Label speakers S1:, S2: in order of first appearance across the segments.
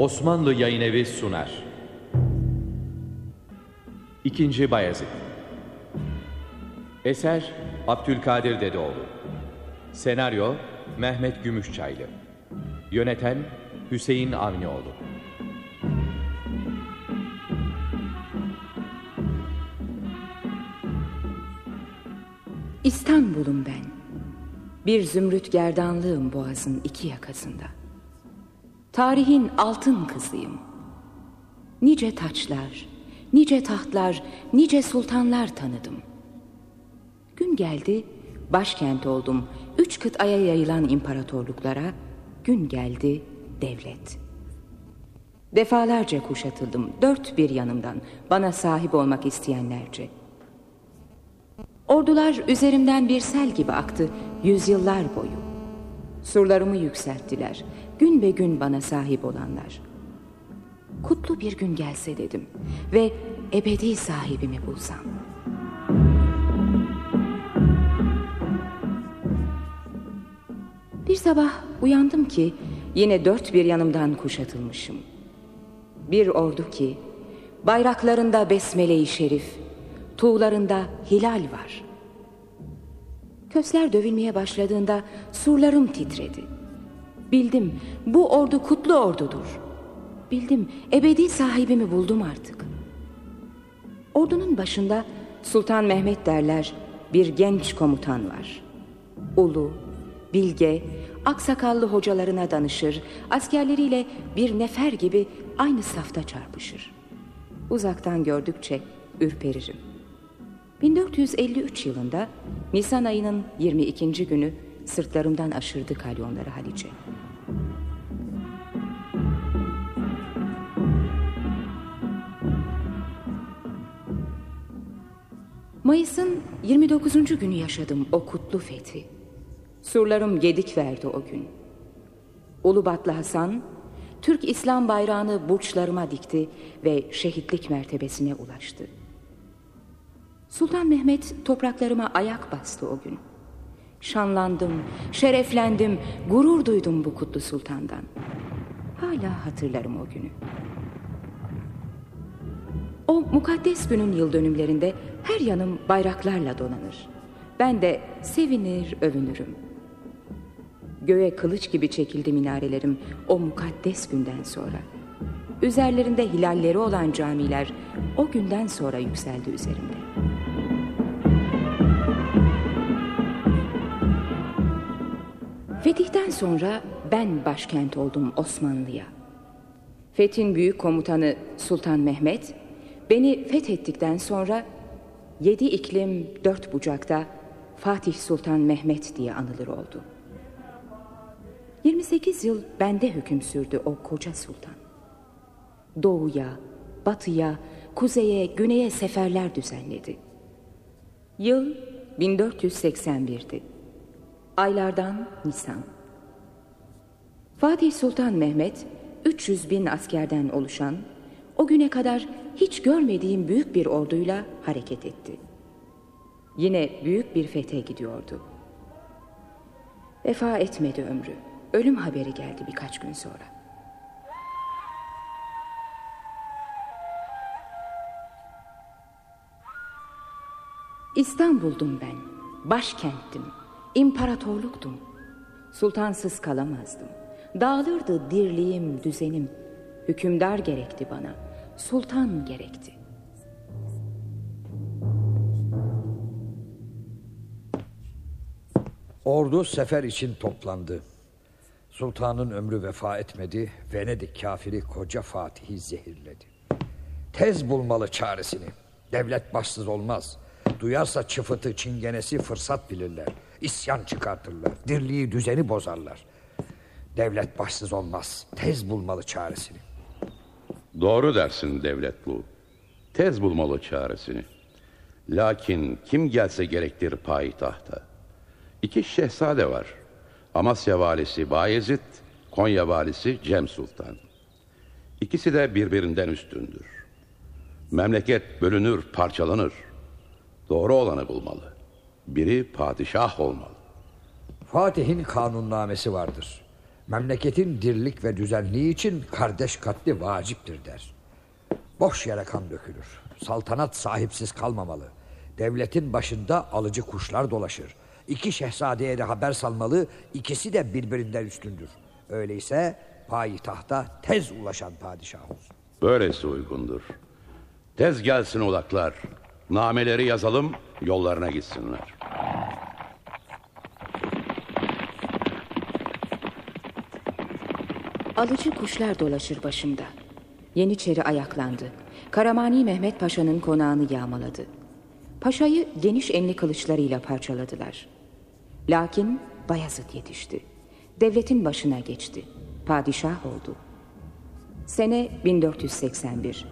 S1: Osmanlı Yayın Evi sunar. İkinci Bayezid Eser Abdülkadir Dedeoğlu Senaryo Mehmet Gümüşçaylı Yöneten Hüseyin Avnioğlu
S2: İstanbul'um ben. Bir zümrüt gerdanlığım boğazın iki yakasında. Tarihin altın kızıyım. Nice taçlar, nice tahtlar, nice sultanlar tanıdım. Gün geldi, başkent oldum. Üç kıtaya yayılan imparatorluklara, gün geldi devlet. Defalarca kuşatıldım, dört bir yanımdan, bana sahip olmak isteyenlerce. Ordular üzerimden bir sel gibi aktı, yüzyıllar boyu. Surlarımı yükselttiler, gün be gün bana sahip olanlar. Kutlu bir gün gelse dedim ve ebedi sahibimi bulsam. Bir sabah uyandım ki yine dört bir yanımdan kuşatılmışım. Bir ordu ki bayraklarında besmele-i şerif, tuğlarında hilal var. Kösler dövülmeye başladığında surlarım titredi. Bildim bu ordu kutlu ordudur. Bildim ebedi sahibimi buldum artık. Ordunun başında Sultan Mehmet derler bir genç komutan var. Ulu, bilge, aksakallı hocalarına danışır, askerleriyle bir nefer gibi aynı safta çarpışır. Uzaktan gördükçe ürperirim. 1453 yılında Nisan ayının 22. günü sırtlarımdan aşırdı kalyonları Halice. Mayıs'ın 29. günü yaşadım o kutlu fethi. Surlarım gedik verdi o gün. Ulubatlı Hasan, Türk İslam bayrağını burçlarıma dikti ve şehitlik mertebesine ulaştı. Sultan Mehmet topraklarıma ayak bastı o gün. Şanlandım, şereflendim, gurur duydum bu kutlu sultandan. Hala hatırlarım o günü. O mukaddes günün yıl dönümlerinde her yanım bayraklarla donanır. Ben de sevinir, övünürüm. Göğe kılıç gibi çekildi minarelerim o mukaddes günden sonra. Üzerlerinde hilalleri olan camiler o günden sonra yükseldi üzerimde. Fetihten sonra ben başkent oldum Osmanlı'ya. Fethin büyük komutanı Sultan Mehmet beni fethettikten sonra yedi iklim dört bucakta Fatih Sultan Mehmet diye anılır oldu. 28 yıl bende hüküm sürdü o koca sultan. Doğuya, batıya, kuzeye, güneye seferler düzenledi. Yıl 1481'di. Aylardan Nisan. Fatih Sultan Mehmet 300 bin askerden oluşan o güne kadar hiç görmediğim büyük bir orduyla hareket etti. Yine büyük bir fethe gidiyordu. Vefa etmedi ömrü. Ölüm haberi geldi birkaç gün sonra. İstanbul'dum ben, başkenttim, imparatorluktum. Sultansız kalamazdım. Dağılırdı dirliğim, düzenim. Hükümdar gerekti bana, sultan gerekti.
S3: Ordu sefer için toplandı. Sultanın ömrü vefa etmedi. Venedik kafiri koca Fatih'i zehirledi. Tez bulmalı çaresini. Devlet başsız olmaz. Duyarsa çıfıtı, çingenesi fırsat bilirler. İsyan çıkartırlar. Dirliği, düzeni bozarlar. Devlet başsız olmaz. Tez bulmalı çaresini.
S4: Doğru dersin devlet bu. Tez bulmalı çaresini. Lakin kim gelse gerektir payitahta. İki şehzade var. Amasya valisi Bayezid, Konya valisi Cem Sultan. İkisi de birbirinden üstündür. Memleket bölünür, parçalanır. Doğru olanı bulmalı. Biri padişah olmalı.
S3: Fatih'in kanunnamesi vardır. Memleketin dirlik ve düzenliği için kardeş katli vaciptir der. Boş yere kan dökülür. Saltanat sahipsiz kalmamalı. Devletin başında alıcı kuşlar dolaşır. İki şehzadeye de haber salmalı, ikisi de birbirinden üstündür. Öyleyse payitahta tez ulaşan padişah olsun.
S4: Böylesi uygundur. Tez gelsin ulaklar. Nameleri yazalım, yollarına gitsinler.
S2: Alıcı kuşlar dolaşır başımda. Yeniçeri ayaklandı. Karamani Mehmet Paşa'nın konağını yağmaladı. Paşayı geniş enli kılıçlarıyla parçaladılar. Lakin Bayezid yetişti. Devletin başına geçti. Padişah oldu. Sene 1481.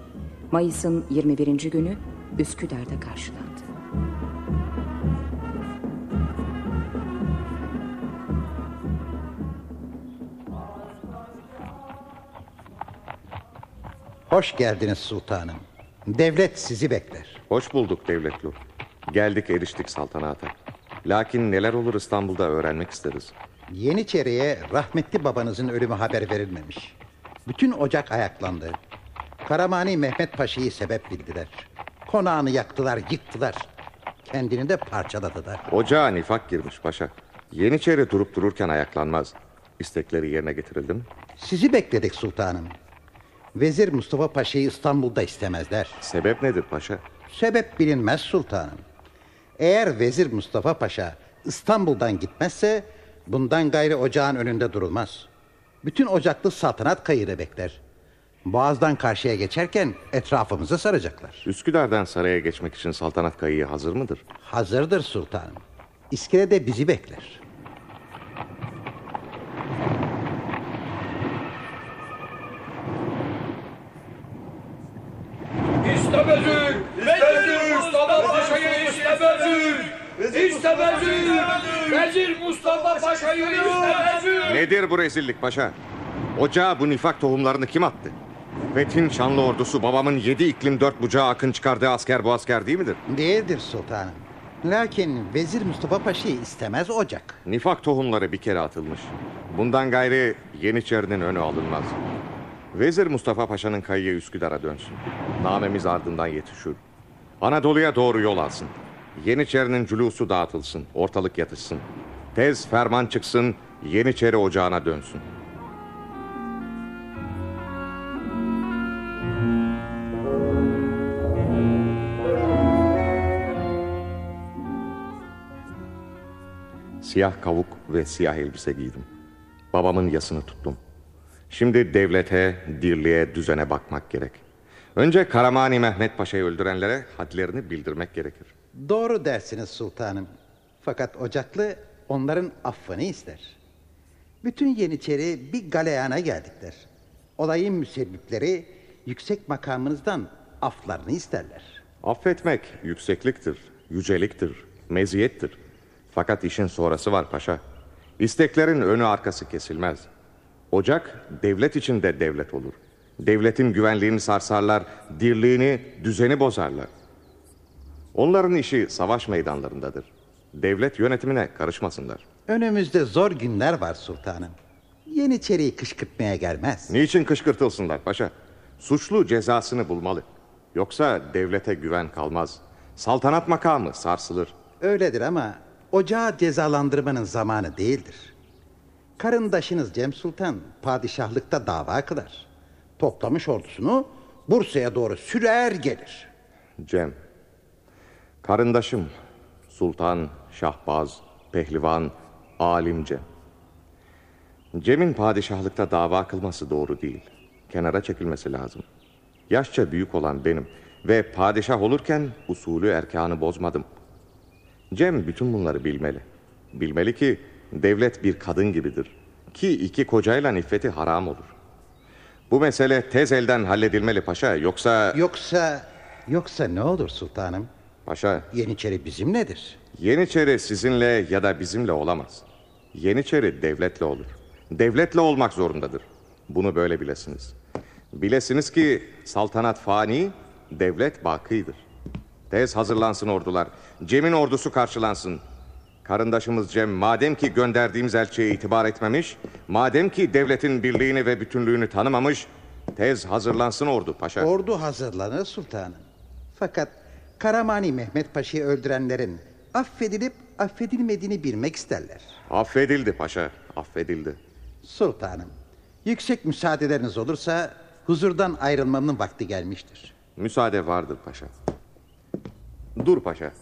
S2: Mayıs'ın 21. günü Üsküdar'da karşılandı.
S5: Hoş geldiniz sultanım. Devlet sizi bekler.
S6: Hoş bulduk devletlu. Geldik eriştik saltanata. Lakin neler olur İstanbul'da öğrenmek isteriz.
S5: Yeniçeri'ye rahmetli babanızın ölümü haber verilmemiş. Bütün ocak ayaklandı. Karamani Mehmet Paşa'yı sebep bildiler. Konağını yaktılar, yıktılar. Kendini de parçaladılar.
S6: Ocağa nifak girmiş paşa. Yeniçeri durup dururken ayaklanmaz. İstekleri yerine getirildi mi?
S5: Sizi bekledik sultanım. Vezir Mustafa Paşa'yı İstanbul'da istemezler.
S6: Sebep nedir paşa?
S5: Sebep bilinmez sultanım. Eğer Vezir Mustafa Paşa İstanbul'dan gitmezse bundan gayrı ocağın önünde durulmaz. Bütün ocaklı saltanat kayığı bekler. Boğaz'dan karşıya geçerken etrafımızı saracaklar.
S6: Üsküdar'dan saraya geçmek için saltanat kayığı hazır mıdır?
S5: Hazırdır sultanım. İskelede bizi bekler.
S7: İstemezük! Vezir Mustafa Paşa'yı istemezük! İstemezük! Vezir Mustafa Paşa'yı istemezük!
S6: Nedir bu rezillik paşa? Ocağa bu nifak tohumlarını kim attı? Fethin şanlı ordusu babamın yedi iklim dört bucağı akın çıkardığı asker bu asker değil midir?
S5: Değildir sultanım. Lakin Vezir Mustafa Paşa'yı istemez ocak.
S6: Nifak tohumları bir kere atılmış. Bundan gayrı Yeniçeri'nin önü alınmaz. Vezir Mustafa Paşa'nın kayığı Üsküdar'a dönsün. Namemiz ardından yetişir. Anadolu'ya doğru yol alsın. Yeniçeri'nin culusu dağıtılsın, ortalık yatışsın. Tez ferman çıksın, Yeniçeri ocağına dönsün. Siyah kavuk ve siyah elbise giydim. Babamın yasını tuttum. Şimdi devlete, dirliğe, düzene bakmak gerek. Önce Karamani Mehmet Paşa'yı öldürenlere hadlerini bildirmek gerekir.
S5: Doğru dersiniz sultanım. Fakat ocaklı onların affını ister. Bütün Yeniçeri bir galeyana geldikler. Olayın müsebbipleri yüksek makamınızdan aflarını isterler.
S6: Affetmek yüksekliktir, yüceliktir, meziyettir. Fakat işin sonrası var paşa. İsteklerin önü arkası kesilmez. Ocak devlet içinde devlet olur. Devletin güvenliğini sarsarlar, dirliğini, düzeni bozarlar. Onların işi savaş meydanlarındadır. Devlet yönetimine karışmasınlar.
S5: Önümüzde zor günler var sultanım. Yeniçeriyi kışkırtmaya gelmez.
S6: Niçin kışkırtılsınlar paşa? Suçlu cezasını bulmalı. Yoksa devlete güven kalmaz. Saltanat makamı sarsılır.
S5: Öyledir ama ocağı cezalandırmanın zamanı değildir. Karındaşınız Cem Sultan padişahlıkta dava kılar. Toplamış ordusunu Bursa'ya doğru sürer gelir.
S6: Cem, karındaşım, sultan, şahbaz, pehlivan, alim Cem. Cem'in padişahlıkta dava kılması doğru değil. Kenara çekilmesi lazım. Yaşça büyük olan benim ve padişah olurken usulü erkanı bozmadım. Cem bütün bunları bilmeli. Bilmeli ki devlet bir kadın gibidir. Ki iki kocayla iffeti haram olur. Bu mesele tez elden halledilmeli paşa yoksa...
S5: Yoksa, yoksa ne olur sultanım?
S6: Paşa,
S5: Yeniçeri bizimledir.
S6: Yeniçeri sizinle ya da bizimle olamaz. Yeniçeri devletle olur. Devletle olmak zorundadır. Bunu böyle bilesiniz. Bilesiniz ki saltanat fani, devlet bakıdır. Tez hazırlansın ordular. Cem'in ordusu karşılansın. Karındaşımız Cem madem ki gönderdiğimiz elçiye itibar etmemiş, madem ki devletin birliğini ve bütünlüğünü tanımamış, tez hazırlansın ordu paşa.
S5: Ordu hazırlanır sultanım. Fakat Karamani Mehmet Paşa'yı öldürenlerin affedilip affedilmediğini bilmek isterler.
S6: Affedildi paşa, affedildi.
S5: Sultanım, yüksek müsaadeleriniz olursa huzurdan ayrılmanın vakti gelmiştir.
S6: Müsaade vardır paşa. Dur paşa.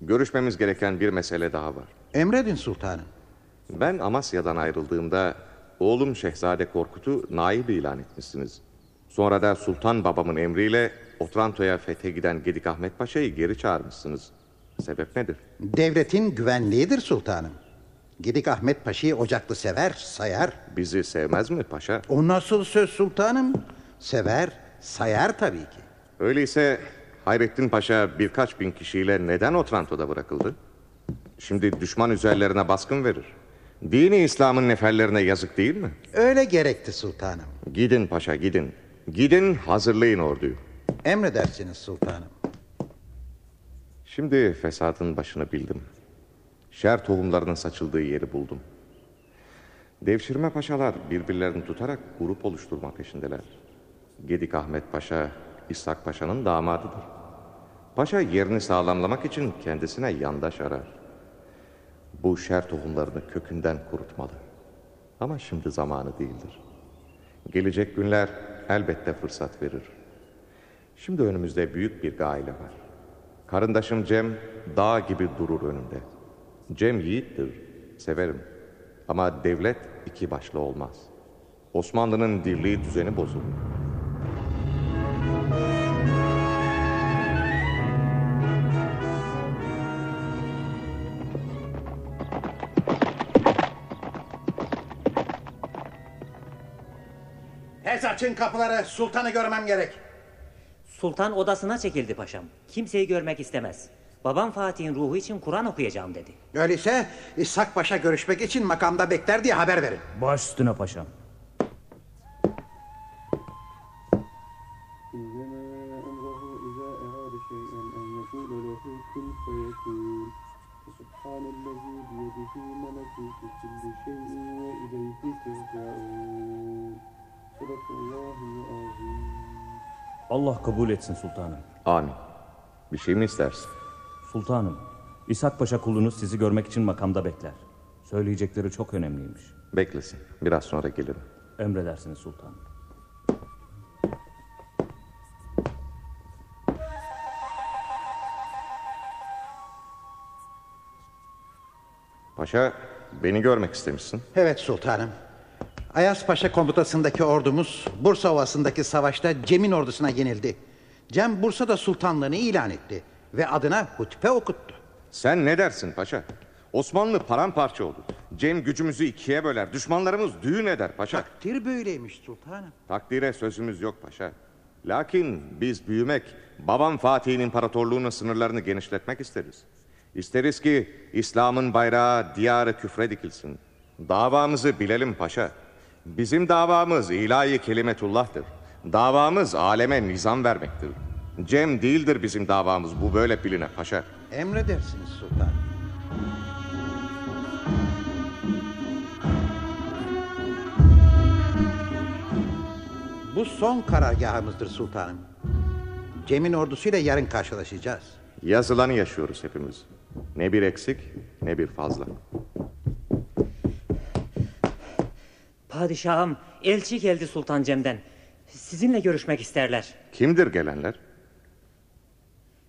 S6: Görüşmemiz gereken bir mesele daha var.
S5: Emredin sultanım.
S6: Ben Amasya'dan ayrıldığımda oğlum Şehzade Korkut'u naib ilan etmişsiniz. Sonra da Sultan babamın emriyle Otranto'ya fethe giden Gedik Ahmet Paşa'yı geri çağırmışsınız. Sebep nedir?
S5: Devletin güvenliğidir sultanım. Gidik Ahmet Paşa'yı ocaklı sever, sayar.
S6: Bizi sevmez mi paşa?
S5: O nasıl söz sultanım? Sever, sayar tabii ki.
S6: Öyleyse Hayrettin Paşa birkaç bin kişiyle neden Otranto'da bırakıldı? Şimdi düşman üzerlerine baskın verir. Dini İslam'ın neferlerine yazık değil mi?
S5: Öyle gerekti sultanım.
S6: Gidin paşa gidin. Gidin hazırlayın orduyu.
S5: Emredersiniz sultanım.
S6: Şimdi fesatın başını bildim. Şer tohumlarının saçıldığı yeri buldum. Devşirme paşalar birbirlerini tutarak grup oluşturma peşindeler. Gedik Ahmet Paşa, İshak Paşa'nın damadıdır. Paşa yerini sağlamlamak için kendisine yandaş arar. Bu şer tohumlarını kökünden kurutmalı. Ama şimdi zamanı değildir. Gelecek günler elbette fırsat verir. Şimdi önümüzde büyük bir gaile var. Karındaşım Cem dağ gibi durur önümde. Cem yiğittir, severim. Ama devlet iki başlı olmaz. Osmanlı'nın dirliği düzeni bozulur.
S5: Açın kapıları, sultanı görmem gerek.
S8: Sultan odasına çekildi paşam. Kimseyi görmek istemez. Babam Fatih'in ruhu için Kur'an okuyacağım dedi.
S5: Öyleyse İshak Paşa görüşmek için makamda bekler diye haber verin.
S9: Baş üstüne paşam. Allah kabul etsin sultanım.
S6: Amin. Bir şey mi istersin?
S9: Sultanım, İshak Paşa kulunuz sizi görmek için makamda bekler. Söyleyecekleri çok önemliymiş.
S6: Beklesin. Biraz sonra gelirim.
S9: Emredersiniz sultanım.
S6: Paşa beni görmek istemişsin.
S5: Evet sultanım. Ayas Paşa komutasındaki ordumuz Bursa Ovası'ndaki savaşta Cem'in ordusuna yenildi. Cem Bursa'da sultanlığını ilan etti ve adına hutbe okuttu.
S6: Sen ne dersin paşa? Osmanlı paramparça olur. Cem gücümüzü ikiye böler. Düşmanlarımız düğün eder paşa.
S5: Takdir böyleymiş sultanım.
S6: Takdire sözümüz yok paşa. Lakin biz büyümek, babam Fatih'in imparatorluğunun sınırlarını genişletmek isteriz. İsteriz ki İslam'ın bayrağı diyarı küfre dikilsin. Davamızı bilelim paşa. Bizim davamız ilahi kelimetullah'tır. Davamız aleme nizam vermektir. Cem değildir bizim davamız bu böyle biline paşa.
S5: Emredersiniz sultanım. Bu son karargahımızdır sultanım. Cem'in ordusuyla yarın karşılaşacağız.
S6: Yazılanı yaşıyoruz hepimiz. Ne bir eksik ne bir fazla.
S8: Padişahım, elçi geldi Sultan Cem'den. Sizinle görüşmek isterler.
S6: Kimdir gelenler?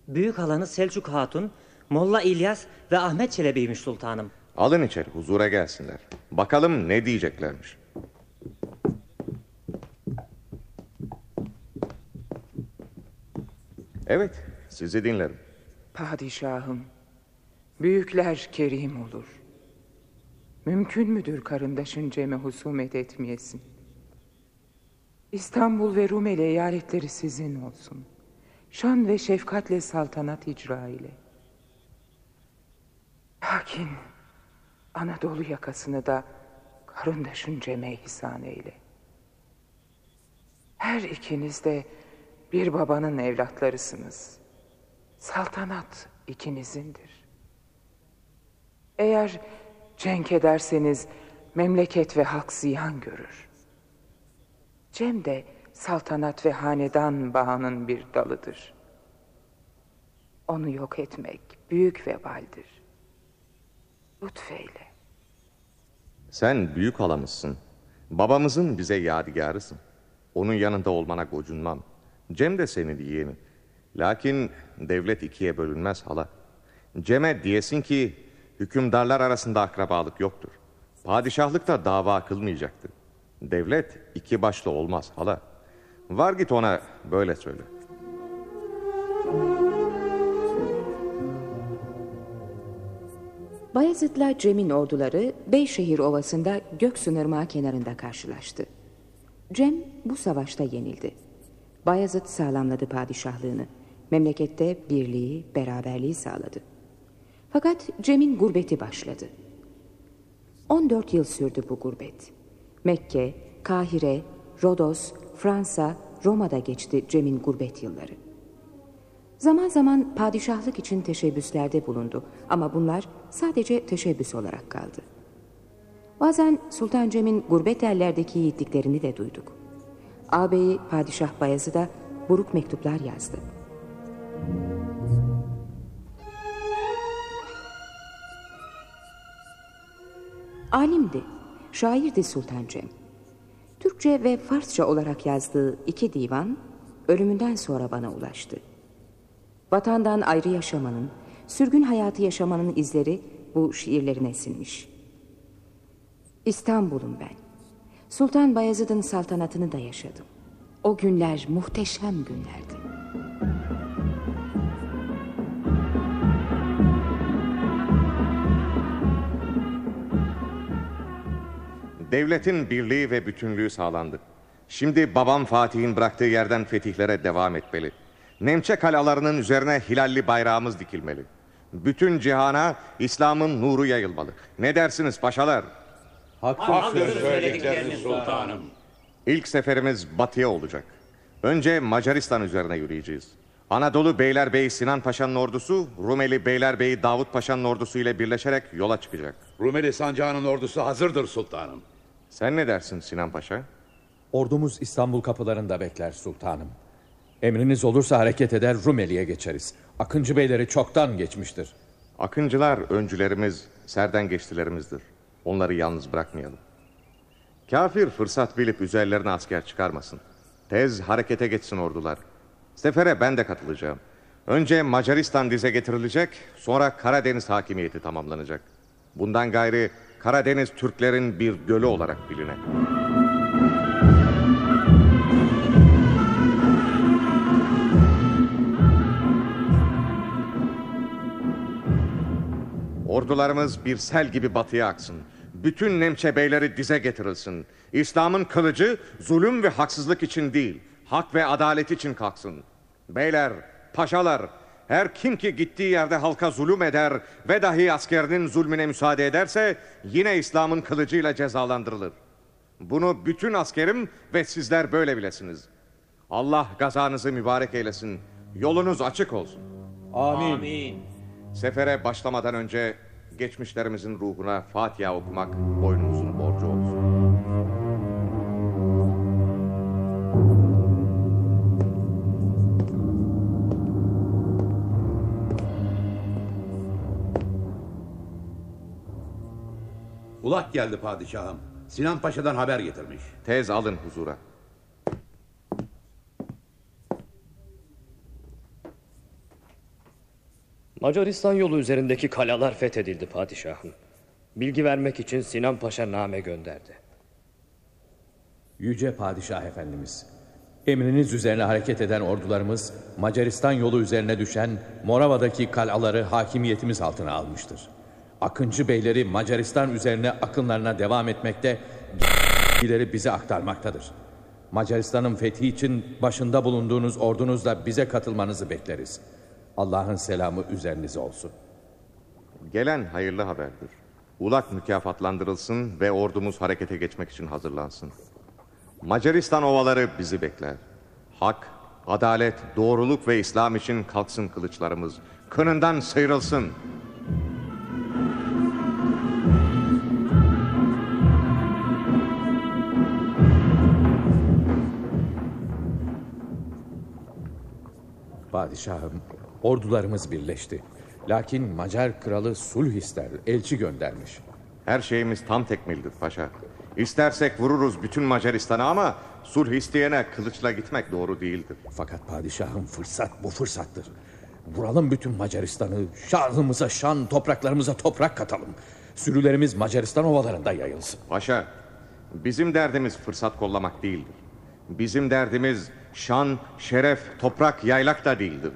S8: Büyük halanı Selçuk Hatun, Molla İlyas ve Ahmet Çelebi'ymiş sultanım.
S6: Alın içeri huzura gelsinler. Bakalım ne diyeceklermiş. Evet sizi dinlerim.
S10: Padişahım, büyükler kerim olur. Mümkün müdür karındaşın Cem'e husumet etmeyesin? İstanbul ve Rumeli eyaletleri sizin olsun. Şan ve şefkatle saltanat icra ile. Lakin Anadolu yakasını da karındaşın Cem'e ihsan eyle. Her ikiniz de bir babanın evlatlarısınız. Saltanat ikinizindir. Eğer cenk ederseniz memleket ve halk ziyan görür. Cem de saltanat ve hanedan bağının bir dalıdır. Onu yok etmek büyük vebaldir. Lütfeyle.
S6: Sen büyük halamızsın. Babamızın bize yadigarısın. Onun yanında olmana gocunmam. Cem de senin yeğeni. Lakin devlet ikiye bölünmez hala. Cem'e diyesin ki hükümdarlar arasında akrabalık yoktur. Padişahlık da dava kılmayacaktır. Devlet iki başlı olmaz hala. Var git ona böyle söyle.
S2: Bayezid'le Cem'in orduları Beyşehir Ovası'nda Göksünırmağı kenarında karşılaştı. Cem bu savaşta yenildi. Bayezid sağlamladı padişahlığını. Memlekette birliği, beraberliği sağladı. Fakat Cem'in gurbeti başladı. 14 yıl sürdü bu gurbet. Mekke, Kahire, Rodos, Fransa, Roma'da geçti Cem'in gurbet yılları. Zaman zaman padişahlık için teşebbüslerde bulundu ama bunlar sadece teşebbüs olarak kaldı. Bazen Sultan Cem'in gurbet yerlerdeki yiğitliklerini de duyduk. Ağabeyi Padişah Bayezid'e buruk mektuplar yazdı. Alimdi, şairdi Sultan Cem. Türkçe ve Farsça olarak yazdığı iki divan ölümünden sonra bana ulaştı. Vatandan ayrı yaşamanın, sürgün hayatı yaşamanın izleri bu şiirlerine sinmiş. İstanbul'um ben. Sultan Bayezid'in saltanatını da yaşadım. O günler muhteşem günlerdi.
S6: Devletin birliği ve bütünlüğü sağlandı. Şimdi babam Fatih'in bıraktığı yerden fetihlere devam etmeli. Nemçe kalalarının üzerine hilalli bayrağımız dikilmeli. Bütün cihana İslam'ın nuru yayılmalı. Ne dersiniz paşalar?
S4: Hakkıdır söyledikleriniz sultanım.
S6: İlk seferimiz batıya olacak. Önce Macaristan üzerine yürüyeceğiz. Anadolu Beylerbeyi Sinan Paşa'nın ordusu, Rumeli Beylerbeyi Davut Paşa'nın ordusu ile birleşerek yola çıkacak.
S4: Rumeli sancağının ordusu hazırdır sultanım.
S6: Sen ne dersin Sinan Paşa?
S1: Ordumuz İstanbul kapılarında bekler sultanım. Emriniz olursa hareket eder Rumeli'ye geçeriz. Akıncı beyleri çoktan geçmiştir.
S6: Akıncılar öncülerimiz, serden geçtilerimizdir. Onları yalnız bırakmayalım. Kafir fırsat bilip üzerlerine asker çıkarmasın. Tez harekete geçsin ordular. Sefere ben de katılacağım. Önce Macaristan dize getirilecek, sonra Karadeniz hakimiyeti tamamlanacak. Bundan gayri Karadeniz Türklerin bir gölü olarak biline. Ordularımız bir sel gibi batıya aksın. Bütün Nemçe beyleri dize getirilsin. İslam'ın kılıcı zulüm ve haksızlık için değil, hak ve adalet için kalksın. Beyler, paşalar, her kim ki gittiği yerde halka zulüm eder ve dahi askerinin zulmüne müsaade ederse yine İslam'ın kılıcıyla cezalandırılır. Bunu bütün askerim ve sizler böyle bilesiniz. Allah gazanızı mübarek eylesin. Yolunuz açık olsun.
S1: Amin.
S8: Amin.
S6: Sefere başlamadan önce geçmişlerimizin ruhuna Fatiha okumak boynumuzun borcu
S4: Ulak geldi padişahım. Sinan Paşa'dan haber getirmiş.
S6: Tez alın huzura.
S11: Macaristan yolu üzerindeki kalalar fethedildi padişahım. Bilgi vermek için Sinan Paşa name gönderdi.
S1: Yüce Padişah Efendimiz, emriniz üzerine hareket eden ordularımız Macaristan yolu üzerine düşen Morava'daki kalaları hakimiyetimiz altına almıştır. Akıncı beyleri Macaristan üzerine akınlarına devam etmekte, bilgileri bize aktarmaktadır. Macaristan'ın fethi için başında bulunduğunuz ordunuzla bize katılmanızı bekleriz. Allah'ın selamı üzerinize olsun.
S6: Gelen hayırlı haberdir. Ulak mükafatlandırılsın ve ordumuz harekete geçmek için hazırlansın. Macaristan ovaları bizi bekler. Hak, adalet, doğruluk ve İslam için kalksın kılıçlarımız. Kınından sıyrılsın.
S1: Padişahım, ordularımız birleşti. Lakin Macar kralı sulh ister, elçi göndermiş.
S6: Her şeyimiz tam tekmildir paşa. İstersek vururuz bütün Macaristan'ı ama sulh isteyene kılıçla gitmek doğru değildir.
S1: Fakat padişahım fırsat bu fırsattır. Vuralım bütün Macaristan'ı, şahımıza şan, topraklarımıza toprak katalım. Sürülerimiz Macaristan ovalarında yayılsın.
S6: Paşa, bizim derdimiz fırsat kollamak değildir. Bizim derdimiz şan, şeref, toprak, yaylak da değildir.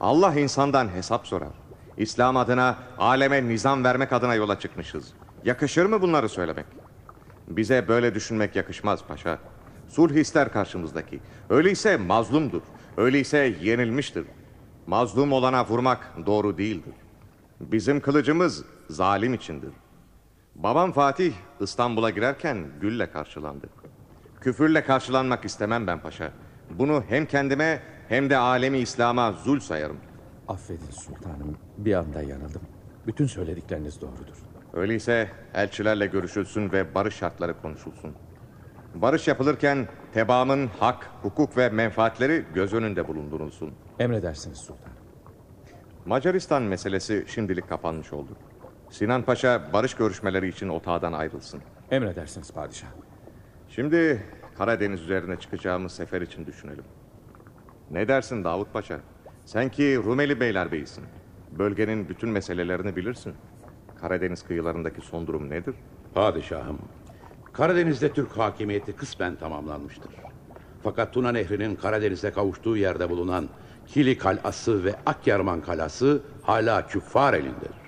S6: Allah insandan hesap sorar. İslam adına, aleme nizam vermek adına yola çıkmışız. Yakışır mı bunları söylemek? Bize böyle düşünmek yakışmaz paşa. Sulh ister karşımızdaki. Öyleyse mazlumdur. Öyleyse yenilmiştir. Mazlum olana vurmak doğru değildir. Bizim kılıcımız zalim içindir. Babam Fatih İstanbul'a girerken gülle karşılandı. Küfürle karşılanmak istemem ben paşa. Bunu hem kendime hem de alemi İslam'a zul sayarım.
S1: Affedin sultanım, bir anda yanıldım. Bütün söyledikleriniz doğrudur.
S6: Öyleyse elçilerle görüşülsün ve barış şartları konuşulsun. Barış yapılırken tebaamın hak, hukuk ve menfaatleri göz önünde bulundurulsun.
S1: Emredersiniz sultanım.
S6: Macaristan meselesi şimdilik kapanmış oldu. Sinan Paşa barış görüşmeleri için otağdan ayrılsın.
S1: Emredersiniz padişah.
S6: Şimdi Karadeniz üzerine çıkacağımız sefer için düşünelim. Ne dersin Davut Paşa? Sen ki Rumeli Beylerbeyisin. Bölgenin bütün meselelerini bilirsin. Karadeniz kıyılarındaki son durum nedir?
S4: Padişahım, Karadeniz'de Türk hakimiyeti kısmen tamamlanmıştır. Fakat Tuna Nehri'nin Karadeniz'e kavuştuğu yerde bulunan Kili Kalası ve Akyarman Kalası hala küffar elindedir.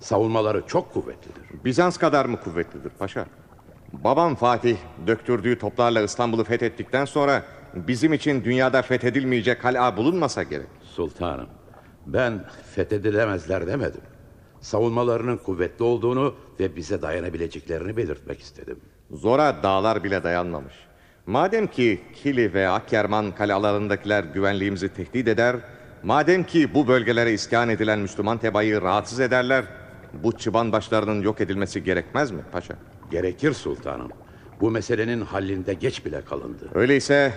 S4: Savunmaları çok kuvvetlidir.
S6: Bizans kadar mı kuvvetlidir paşa? Babam Fatih döktürdüğü toplarla İstanbul'u fethettikten sonra bizim için dünyada fethedilmeyecek kala bulunmasa gerek.
S4: Sultanım, ben fethedilemezler demedim. Savunmalarının kuvvetli olduğunu ve bize dayanabileceklerini belirtmek istedim.
S6: Zora dağlar bile dayanmamış. Madem ki Kili ve Akyarman kalalarındakiler güvenliğimizi tehdit eder, madem ki bu bölgelere iskan edilen Müslüman tebayı rahatsız ederler, bu çıban başlarının yok edilmesi gerekmez mi paşa?
S4: Gerekir sultanım. Bu meselenin hallində geç bile kalındı.
S6: Öyleyse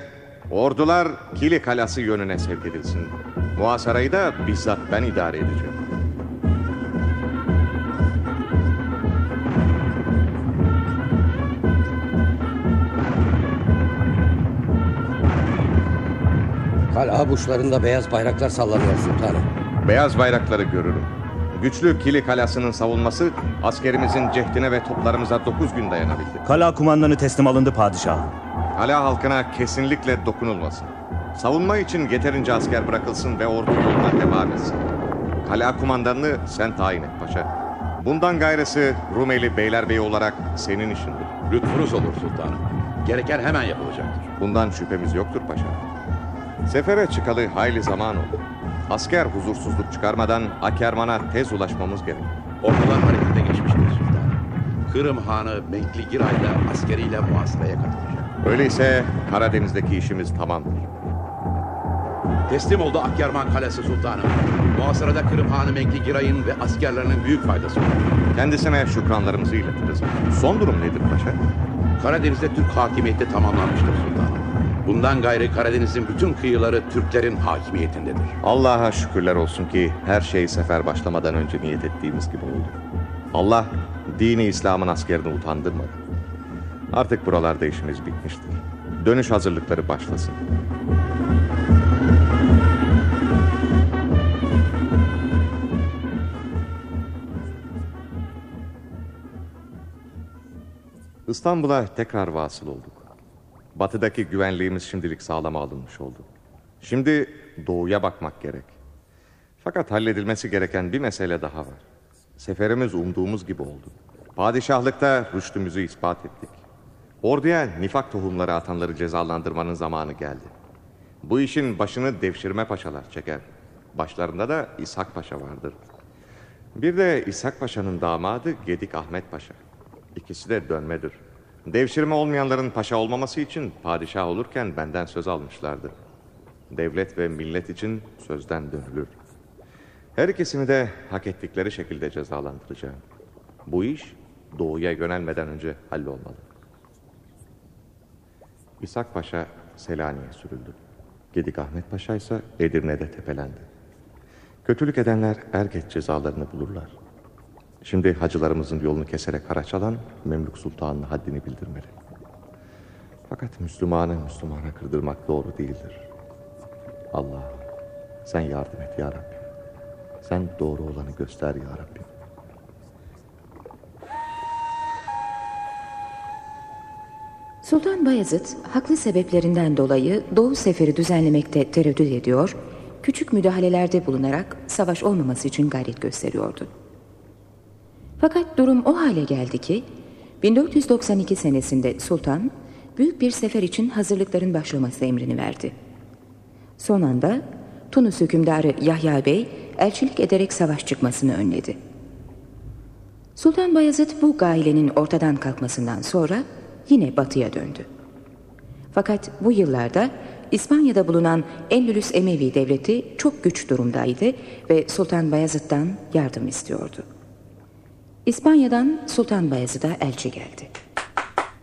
S6: ordular Kili kalası yönüne sevk edilsin. Muhasarayı da bizzat ben idare edeceğim.
S12: Kala burçlarında beyaz bayraklar sallanıyor sultanım.
S6: Beyaz bayrakları görürüm. Güçlü Kili kalasının savunması askerimizin cehdine ve toplarımıza dokuz gün dayanabildi.
S9: Kala kumandanı teslim alındı padişahım.
S6: Kala halkına kesinlikle dokunulmasın. Savunma için yeterince asker bırakılsın ve ordu yoluna devam etsin. Kala kumandanını sen tayin et paşa. Bundan gayrısı Rumeli Beylerbeyi olarak senin işindir.
S4: Lütfunuz olur sultanım. Gereken hemen yapılacaktır.
S6: Bundan şüphemiz yoktur paşa. Sefere çıkalı hayli zaman oldu. Asker huzursuzluk çıkarmadan Akerman'a tez ulaşmamız gerek.
S4: Ordular harekete geçmiştir sultanım. Kırım Hanı Menkli Giray'la askeriyle muhasıraya katılacak.
S6: Öyleyse Karadeniz'deki işimiz tamamdır.
S4: Teslim oldu Akyarman Kalesi sultanım. Muhasırada Kırım Hanı Menkli Giray'ın ve askerlerinin büyük faydası olur.
S6: Kendisine şükranlarımızı iletiriz. Son durum nedir paşa?
S4: Karadeniz'de Türk hakimiyeti tamamlanmıştır sultanım. Bundan gayrı Karadeniz'in bütün kıyıları Türklerin hakimiyetindedir.
S6: Allah'a şükürler olsun ki her şey sefer başlamadan önce niyet ettiğimiz gibi oldu. Allah dini İslam'ın askerini utandırmadı. Artık buralarda işimiz bitmiştir. Dönüş hazırlıkları başlasın. İstanbul'a tekrar vasıl olduk. Batıdaki güvenliğimiz şimdilik sağlama alınmış oldu. Şimdi doğuya bakmak gerek. Fakat halledilmesi gereken bir mesele daha var. Seferimiz umduğumuz gibi oldu. Padişahlıkta rüştümüzü ispat ettik. Orduya nifak tohumları atanları cezalandırmanın zamanı geldi. Bu işin başını devşirme paşalar çeker. Başlarında da İshak Paşa vardır. Bir de İshak Paşa'nın damadı Gedik Ahmet Paşa. İkisi de dönmedir. Devşirme olmayanların paşa olmaması için padişah olurken benden söz almışlardı. Devlet ve millet için sözden dönülür. Her ikisini de hak ettikleri şekilde cezalandıracağım. Bu iş doğuya yönelmeden önce hallolmalı. İshak Paşa Selanik'e sürüldü. Gedik Ahmet Paşa ise Edirne'de tepelendi. Kötülük edenler er geç cezalarını bulurlar. Şimdi hacılarımızın yolunu keserek haraç alan Memlük Sultanı'nın haddini bildirmeli. Fakat Müslümanı Müslümana kırdırmak doğru değildir. Allah sen yardım et ya Rabbi. Sen doğru olanı göster ya Rabbi.
S2: Sultan Bayezid haklı sebeplerinden dolayı Doğu Seferi düzenlemekte tereddüt ediyor, küçük müdahalelerde bulunarak savaş olmaması için gayret gösteriyordu. Fakat durum o hale geldi ki 1492 senesinde Sultan büyük bir sefer için hazırlıkların başlaması emrini verdi. Son anda Tunus hükümdarı Yahya Bey elçilik ederek savaş çıkmasını önledi. Sultan Bayezid bu gailenin ortadan kalkmasından sonra yine batıya döndü. Fakat bu yıllarda İspanya'da bulunan Endülüs Emevi devleti çok güç durumdaydı ve Sultan Bayezid'den yardım istiyordu. İspanya'dan Sultan Bayezid'e elçi geldi.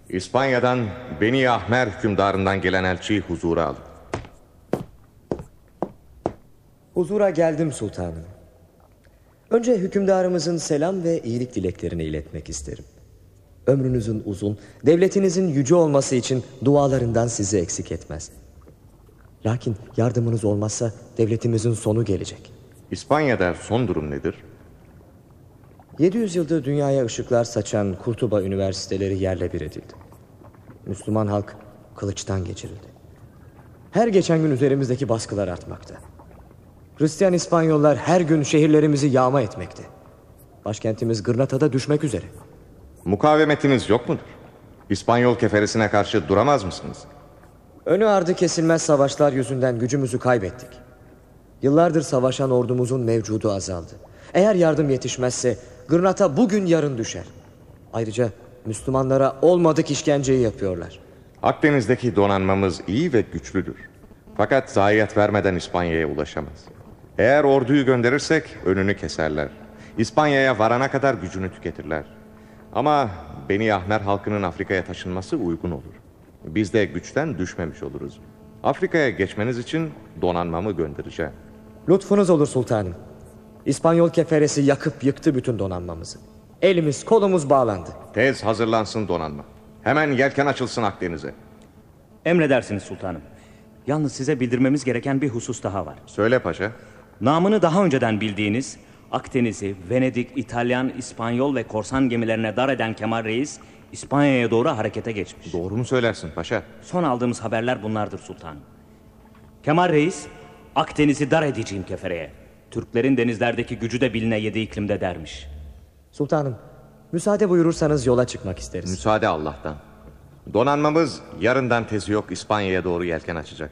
S6: İspanya'dan Beni Ahmer hükümdarından gelen elçiyi huzura alın.
S13: Huzura geldim sultanım. Önce hükümdarımızın selam ve iyilik dileklerini iletmek isterim. Ömrünüzün uzun, devletinizin yüce olması için dualarından sizi eksik etmez. Lakin yardımınız olmazsa devletimizin sonu gelecek.
S6: İspanya'da son durum nedir?
S13: 700 yıldır dünyaya ışıklar saçan Kurtuba üniversiteleri yerle bir edildi. Müslüman halk kılıçtan geçirildi. Her geçen gün üzerimizdeki baskılar artmakta. Hristiyan İspanyollar her gün şehirlerimizi yağma etmekte. Başkentimiz Gırnata'da düşmek üzere.
S6: Mukavemetiniz yok mudur? İspanyol keferesine karşı duramaz mısınız?
S13: Önü ardı kesilmez savaşlar yüzünden gücümüzü kaybettik. Yıllardır savaşan ordumuzun mevcudu azaldı. Eğer yardım yetişmezse Gırnata bugün yarın düşer. Ayrıca Müslümanlara olmadık işkenceyi yapıyorlar.
S6: Akdeniz'deki donanmamız iyi ve güçlüdür. Fakat zayiat vermeden İspanya'ya ulaşamaz. Eğer orduyu gönderirsek önünü keserler. İspanya'ya varana kadar gücünü tüketirler. Ama Beni Ahmer halkının Afrika'ya taşınması uygun olur. Biz de güçten düşmemiş oluruz. Afrika'ya geçmeniz için donanmamı göndereceğim.
S13: Lütfunuz olur sultanım. İspanyol keferesi yakıp yıktı bütün donanmamızı. Elimiz kolumuz bağlandı.
S6: Tez hazırlansın donanma. Hemen yelken açılsın Akdeniz'e.
S9: Emredersiniz sultanım. Yalnız size bildirmemiz gereken bir husus daha var.
S6: Söyle paşa.
S9: Namını daha önceden bildiğiniz Akdeniz'i Venedik, İtalyan, İspanyol ve korsan gemilerine dar eden Kemal Reis İspanya'ya doğru harekete geçmiş.
S6: Doğru mu söylersin paşa?
S9: Son aldığımız haberler bunlardır sultanım. Kemal Reis Akdeniz'i dar edeceğim kefereye. Türklerin denizlerdeki gücü de biline yedi iklimde dermiş.
S13: Sultanım, müsaade buyurursanız yola çıkmak isteriz.
S6: Müsaade Allah'tan. Donanmamız yarından tezi yok İspanya'ya doğru yelken açacak.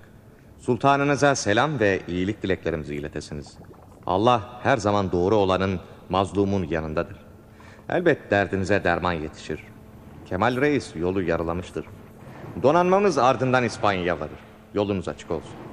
S6: Sultanınıza selam ve iyilik dileklerimizi iletesiniz. Allah her zaman doğru olanın, mazlumun yanındadır. Elbet derdinize derman yetişir. Kemal Reis yolu yarılamıştır. Donanmamız ardından İspanya'ya varır. Yolunuz açık olsun.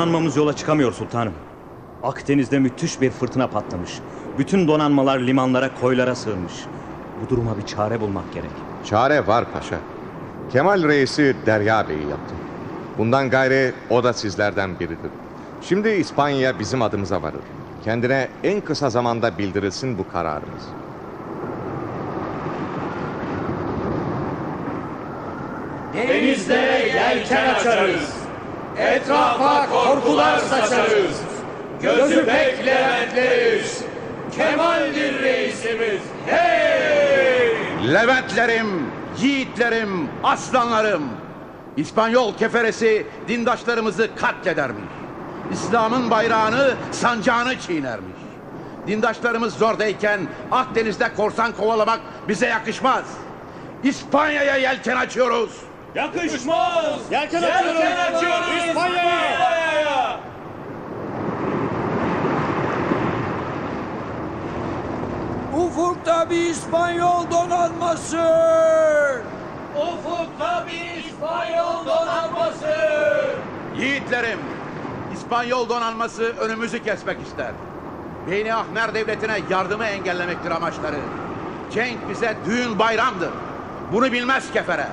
S9: Donanmamız yola çıkamıyor sultanım. Akdeniz'de müthiş bir fırtına patlamış. Bütün donanmalar limanlara, koylara sığınmış. Bu duruma bir çare bulmak gerek.
S6: Çare var paşa. Kemal Reis'i Derya Bey'i yaptım. Bundan gayrı o da sizlerden biridir. Şimdi İspanya bizim adımıza varır. Kendine en kısa zamanda bildirilsin bu kararımız.
S7: Denizlere yelken açarız. Etrafa korkular saçarız. Gözü pek Leventleriz. Kemal'dir reisimiz. Hey!
S4: Leventlerim, yiğitlerim, aslanlarım. İspanyol keferesi dindaşlarımızı katledermiş. İslam'ın bayrağını, sancağını çiğnermiş. Dindaşlarımız zordayken Akdeniz'de korsan kovalamak bize yakışmaz. İspanya'ya yelken açıyoruz.
S7: Yakışmaz. Yelken açıyoruz. Yelken açıyoruz. İspanya'ya. İspanya'ya.
S14: Ufukta bir İspanyol donanması.
S7: Ufukta bir İspanyol donanması.
S4: Yiğitlerim, İspanyol donanması önümüzü kesmek ister. Beyni Ahmer Devleti'ne yardımı engellemektir amaçları. Cenk bize düğün bayramdır. Bunu bilmez kefere.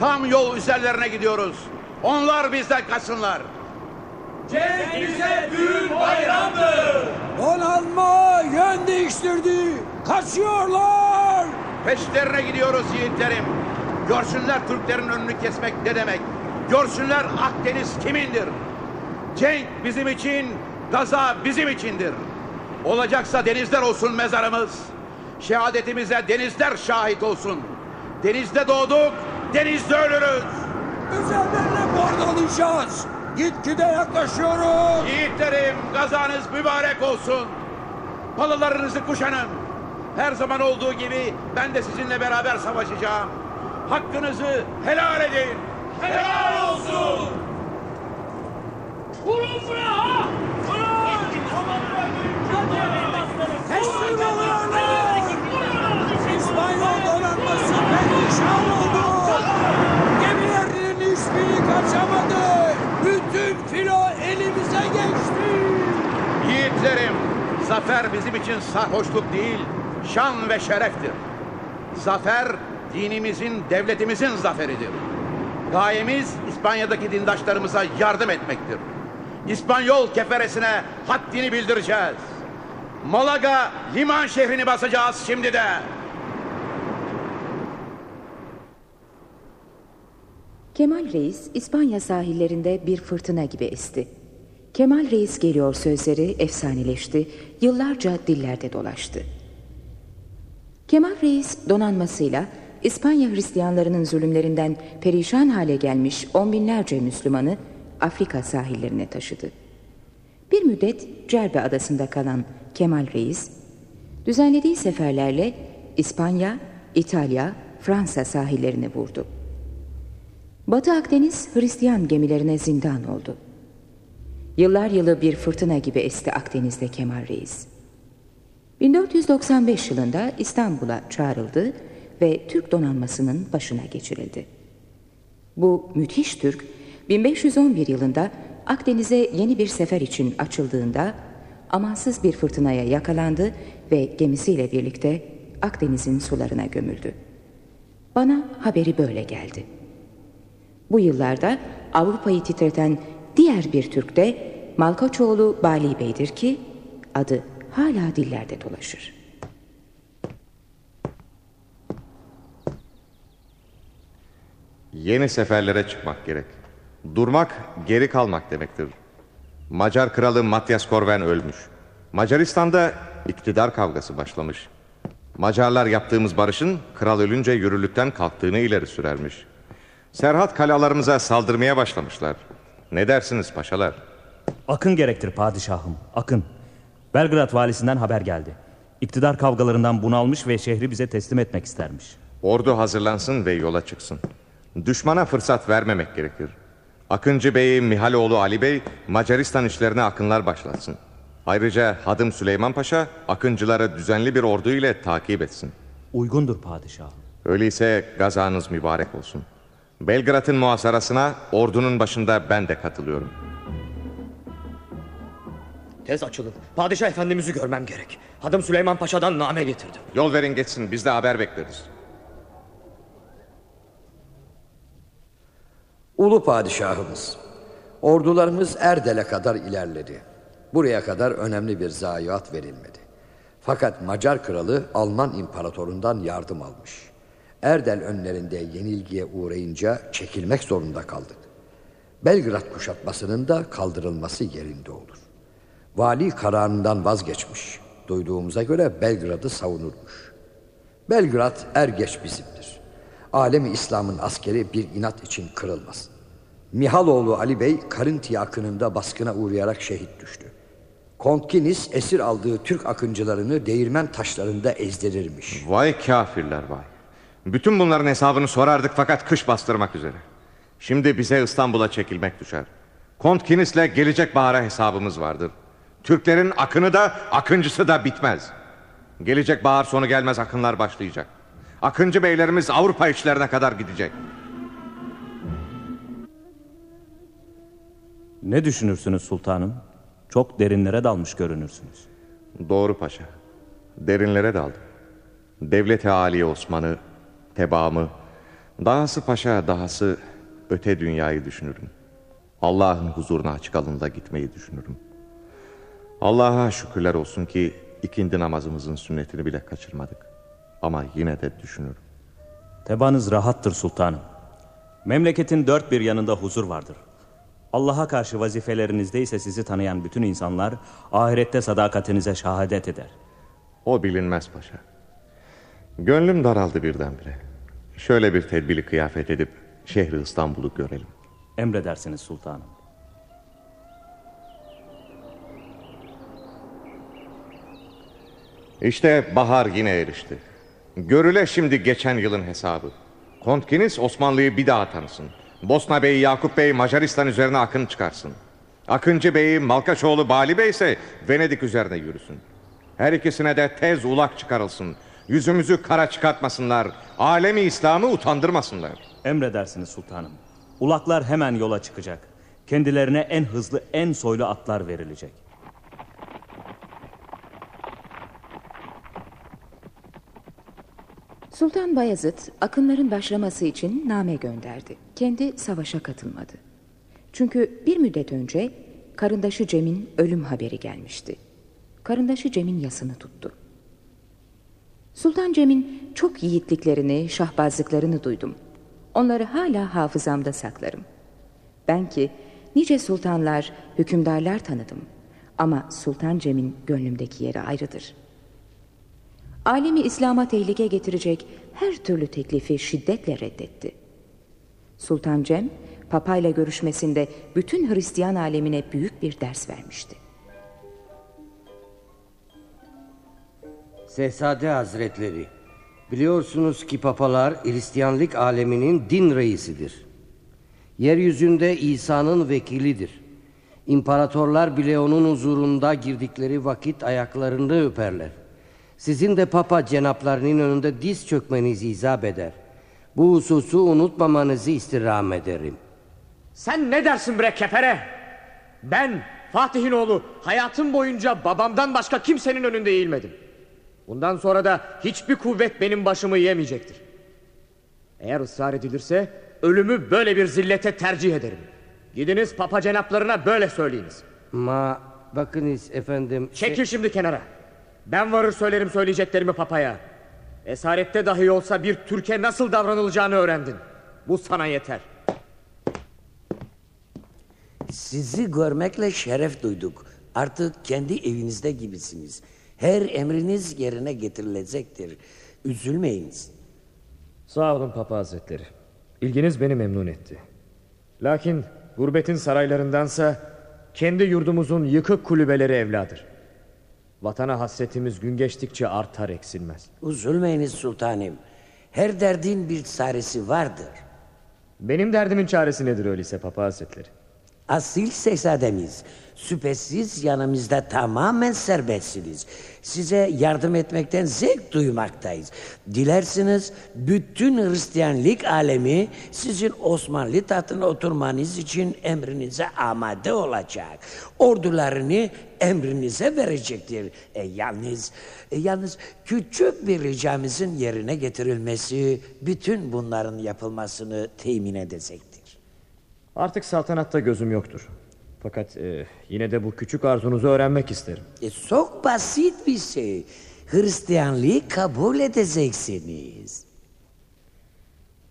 S4: Tam yol üzerlerine gidiyoruz. Onlar bizden kaçsınlar.
S7: Cenk bize düğün bayramdır.
S14: Donanma yön değiştirdi. Kaçıyorlar.
S4: Peşlerine gidiyoruz yiğitlerim. Görsünler Türklerin önünü kesmek ne demek. Görsünler Akdeniz kimindir. Cenk bizim için, gaza bizim içindir. Olacaksa denizler olsun mezarımız. Şehadetimize denizler şahit olsun. Denizde doğduk, denizde ölürüz.
S14: Üzerlerine bordalayacağız. Gitgide yaklaşıyoruz.
S4: Yiğitlerim gazanız mübarek olsun. Palılarınızı kuşanın. Her zaman olduğu gibi ben de sizinle beraber savaşacağım. Hakkınızı helal edin.
S7: Helal olsun. Vurun buraya ha. Vurun.
S14: Teslim oluyorlar. İspanyol donanması perişan oldu. Hiçbiri kaçamadı. Bütün filo elimize geçti.
S4: Yiğitlerim, zafer bizim için sarhoşluk değil, şan ve şereftir. Zafer dinimizin, devletimizin zaferidir. Gayemiz İspanya'daki dindaşlarımıza yardım etmektir. İspanyol keferesine haddini bildireceğiz. Malaga liman şehrini basacağız şimdi de.
S2: Kemal Reis İspanya sahillerinde bir fırtına gibi esti. Kemal Reis geliyor sözleri efsaneleşti, yıllarca dillerde dolaştı. Kemal Reis donanmasıyla İspanya Hristiyanlarının zulümlerinden perişan hale gelmiş on binlerce Müslümanı Afrika sahillerine taşıdı. Bir müddet Cerbe adasında kalan Kemal Reis, düzenlediği seferlerle İspanya, İtalya, Fransa sahillerini vurdu. Batı Akdeniz Hristiyan gemilerine zindan oldu. Yıllar yılı bir fırtına gibi esti Akdeniz'de Kemal Reis. 1495 yılında İstanbul'a çağrıldı ve Türk donanmasının başına geçirildi. Bu müthiş Türk 1511 yılında Akdeniz'e yeni bir sefer için açıldığında amansız bir fırtınaya yakalandı ve gemisiyle birlikte Akdeniz'in sularına gömüldü. Bana haberi böyle geldi. Bu yıllarda Avrupa'yı titreten diğer bir Türk de Malkoçoğlu Bali Bey'dir ki adı hala dillerde dolaşır.
S6: Yeni seferlere çıkmak gerek. Durmak geri kalmak demektir. Macar kralı Matyas Korven ölmüş. Macaristan'da iktidar kavgası başlamış. Macarlar yaptığımız barışın kral ölünce yürürlükten kalktığını ileri sürermiş. Serhat kalalarımıza saldırmaya başlamışlar. Ne dersiniz paşalar?
S9: Akın gerektir padişahım, akın. Belgrad valisinden haber geldi. İktidar kavgalarından bunalmış ve şehri bize teslim etmek istermiş.
S6: Ordu hazırlansın ve yola çıksın. Düşmana fırsat vermemek gerekir. Akıncı Bey, Mihaloğlu Ali Bey Macaristan işlerine akınlar başlatsın. Ayrıca Hadım Süleyman Paşa akıncıları düzenli bir ordu ile takip etsin.
S9: Uygundur padişahım.
S6: Öyleyse gazanız mübarek olsun. Belgrad'ın muhasarasına ordunun başında ben de katılıyorum.
S13: Tez açılın. Padişah efendimizi görmem gerek. Hadım Süleyman Paşa'dan name getirdim.
S6: Yol verin geçsin biz de haber bekleriz.
S3: Ulu padişahımız, ordularımız Erdel'e kadar ilerledi. Buraya kadar önemli bir zayiat verilmedi. Fakat Macar kralı Alman imparatorundan yardım almış. Erdel önlerinde yenilgiye uğrayınca çekilmek zorunda kaldık. Belgrad kuşatmasının da kaldırılması yerinde olur. Vali kararından vazgeçmiş. Duyduğumuza göre Belgrad'ı savunurmuş. Belgrad er geç bizimdir. Alemi İslam'ın askeri bir inat için kırılmasın. Mihaloğlu Ali Bey Karıntiya akınında baskına uğrayarak şehit düştü. Kontkinis esir aldığı Türk akıncılarını değirmen taşlarında ezdirirmiş.
S6: Vay kafirler vay. Bütün bunların hesabını sorardık fakat kış bastırmak üzere. Şimdi bize İstanbul'a çekilmek düşer. Kont Kinis'le gelecek bahara hesabımız vardır. Türklerin akını da akıncısı da bitmez. Gelecek bahar sonu gelmez akınlar başlayacak. Akıncı beylerimiz Avrupa işlerine kadar gidecek.
S9: Ne düşünürsünüz sultanım? Çok derinlere dalmış görünürsünüz.
S6: Doğru paşa. Derinlere daldım. Devlet-i Aliye Osman'ı, tebaamı, dahası paşa, dahası öte dünyayı düşünürüm. Allah'ın huzuruna açık alında gitmeyi düşünürüm. Allah'a şükürler olsun ki ikindi namazımızın sünnetini bile kaçırmadık. Ama yine de düşünürüm.
S9: Tebanız rahattır sultanım. Memleketin dört bir yanında huzur vardır. Allah'a karşı vazifelerinizde ise sizi tanıyan bütün insanlar ahirette sadakatinize şehadet eder.
S6: O bilinmez paşa. Gönlüm daraldı birdenbire. Şöyle bir tedbili kıyafet edip şehri İstanbul'u görelim.
S9: Emredersiniz sultanım.
S6: İşte bahar yine erişti. Görüle şimdi geçen yılın hesabı. Kontkinis Osmanlı'yı bir daha tanısın. Bosna Bey Yakup Bey Macaristan üzerine akın çıkarsın. Akıncı Bey'i Malkaçoğlu Bali Bey ise Venedik üzerine yürüsün. Her ikisine de tez ulak çıkarılsın. Yüzümüzü kara çıkartmasınlar. Alemi İslam'ı utandırmasınlar.
S9: Emredersiniz sultanım. Ulaklar hemen yola çıkacak. Kendilerine en hızlı, en soylu atlar verilecek.
S2: Sultan Bayezid akınların başlaması için name gönderdi. Kendi savaşa katılmadı. Çünkü bir müddet önce karındaşı Cem'in ölüm haberi gelmişti. Karındaşı Cem'in yasını tuttu. Sultan Cem'in çok yiğitliklerini, şahbazlıklarını duydum. Onları hala hafızamda saklarım. Ben ki nice sultanlar, hükümdarlar tanıdım. Ama Sultan Cem'in gönlümdeki yeri ayrıdır. Alemi İslam'a tehlike getirecek her türlü teklifi şiddetle reddetti. Sultan Cem, papayla görüşmesinde bütün Hristiyan alemine büyük bir ders vermişti.
S12: Sehzade Hazretleri, biliyorsunuz ki papalar Hristiyanlık aleminin din reisidir. Yeryüzünde İsa'nın vekilidir. İmparatorlar bile onun huzurunda girdikleri vakit ayaklarını öperler. Sizin de papa cenaplarının önünde diz çökmenizi icap eder. Bu hususu unutmamanızı istirham ederim.
S11: Sen ne dersin bre kefere? Ben Fatih'in oğlu hayatım boyunca babamdan başka kimsenin önünde eğilmedim. Bundan sonra da hiçbir kuvvet benim başımı yemeyecektir. Eğer ısrar edilirse ölümü böyle bir zillete tercih ederim. Gidiniz papa cenaplarına böyle söyleyiniz.
S12: Ma bakınız efendim...
S11: Çekil şimdi kenara. Ben varır söylerim söyleyeceklerimi papaya. Esarette dahi olsa bir Türkiye nasıl davranılacağını öğrendin. Bu sana yeter.
S15: Sizi görmekle şeref duyduk. Artık kendi evinizde gibisiniz. Her emriniz yerine getirilecektir. Üzülmeyiniz.
S13: Sağ olun Papa Hazretleri. İlginiz beni memnun etti. Lakin gurbetin saraylarındansa kendi yurdumuzun yıkık kulübeleri evladır. Vatana hasretimiz gün geçtikçe artar eksilmez.
S15: Üzülmeyiniz sultanım. Her derdin bir çaresi vardır.
S13: Benim derdimin çaresi nedir öyleyse Papa Hazretleri?
S15: Asil seysademiz Şüphesiz yanımızda tamamen serbestsiniz. Size yardım etmekten zevk duymaktayız. Dilersiniz bütün Hristiyanlık alemi sizin Osmanlı tahtına oturmanız için emrinize amade olacak. Ordularını emrinize verecektir. E, yalnız, e, yalnız küçük bir ricamızın yerine getirilmesi bütün bunların yapılmasını temin edecektir.
S13: Artık saltanatta gözüm yoktur. Fakat e, yine de bu küçük arzunuzu öğrenmek isterim.
S15: E, çok basit bir şey. Hristiyanlığı kabul edeceksiniz.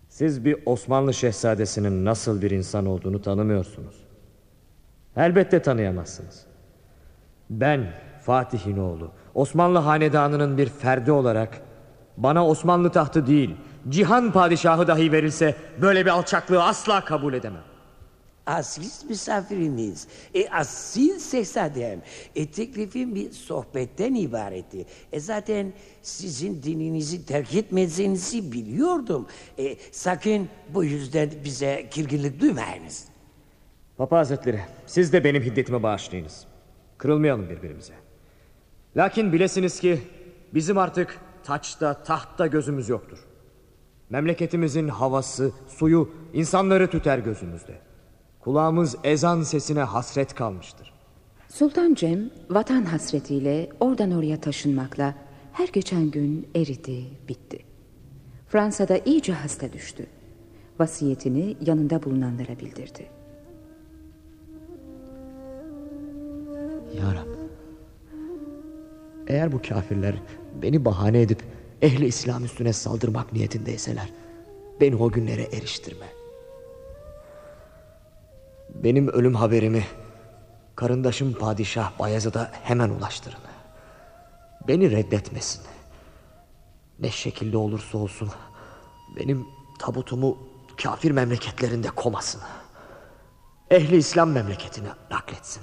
S13: Siz bir Osmanlı şehzadesinin nasıl bir insan olduğunu tanımıyorsunuz. Elbette tanıyamazsınız. Ben Fatih'in oğlu, Osmanlı hanedanının bir ferdi olarak bana Osmanlı tahtı değil, cihan padişahı dahi verilse böyle bir alçaklığı asla kabul edemem.
S15: Aziz misafirimiz, e, asil sehzadem, e, teklifim bir sohbetten ibaretti. E, zaten sizin dininizi terk etmeyeceğinizi biliyordum. E, sakın bu yüzden bize kirginlik duymayınız.
S13: Papa Hazretleri, siz de benim hiddetimi bağışlayınız. Kırılmayalım birbirimize. Lakin bilesiniz ki bizim artık taçta, tahtta gözümüz yoktur. Memleketimizin havası, suyu, insanları tüter gözümüzde. Kulağımız ezan sesine hasret kalmıştır.
S2: Sultan Cem vatan hasretiyle oradan oraya taşınmakla her geçen gün eridi, bitti. Fransa'da iyice hasta düştü. Vasiyetini yanında bulunanlara bildirdi.
S13: Ya Rab, eğer bu kafirler beni bahane edip ehli İslam üstüne saldırmak niyetindeyseler beni o günlere eriştirme. Benim ölüm haberimi karındaşım padişah Bayezid'e hemen ulaştırın. Beni reddetmesin. Ne şekilde olursa olsun benim tabutumu kafir memleketlerinde komasın. Ehli İslam memleketine nakletsin.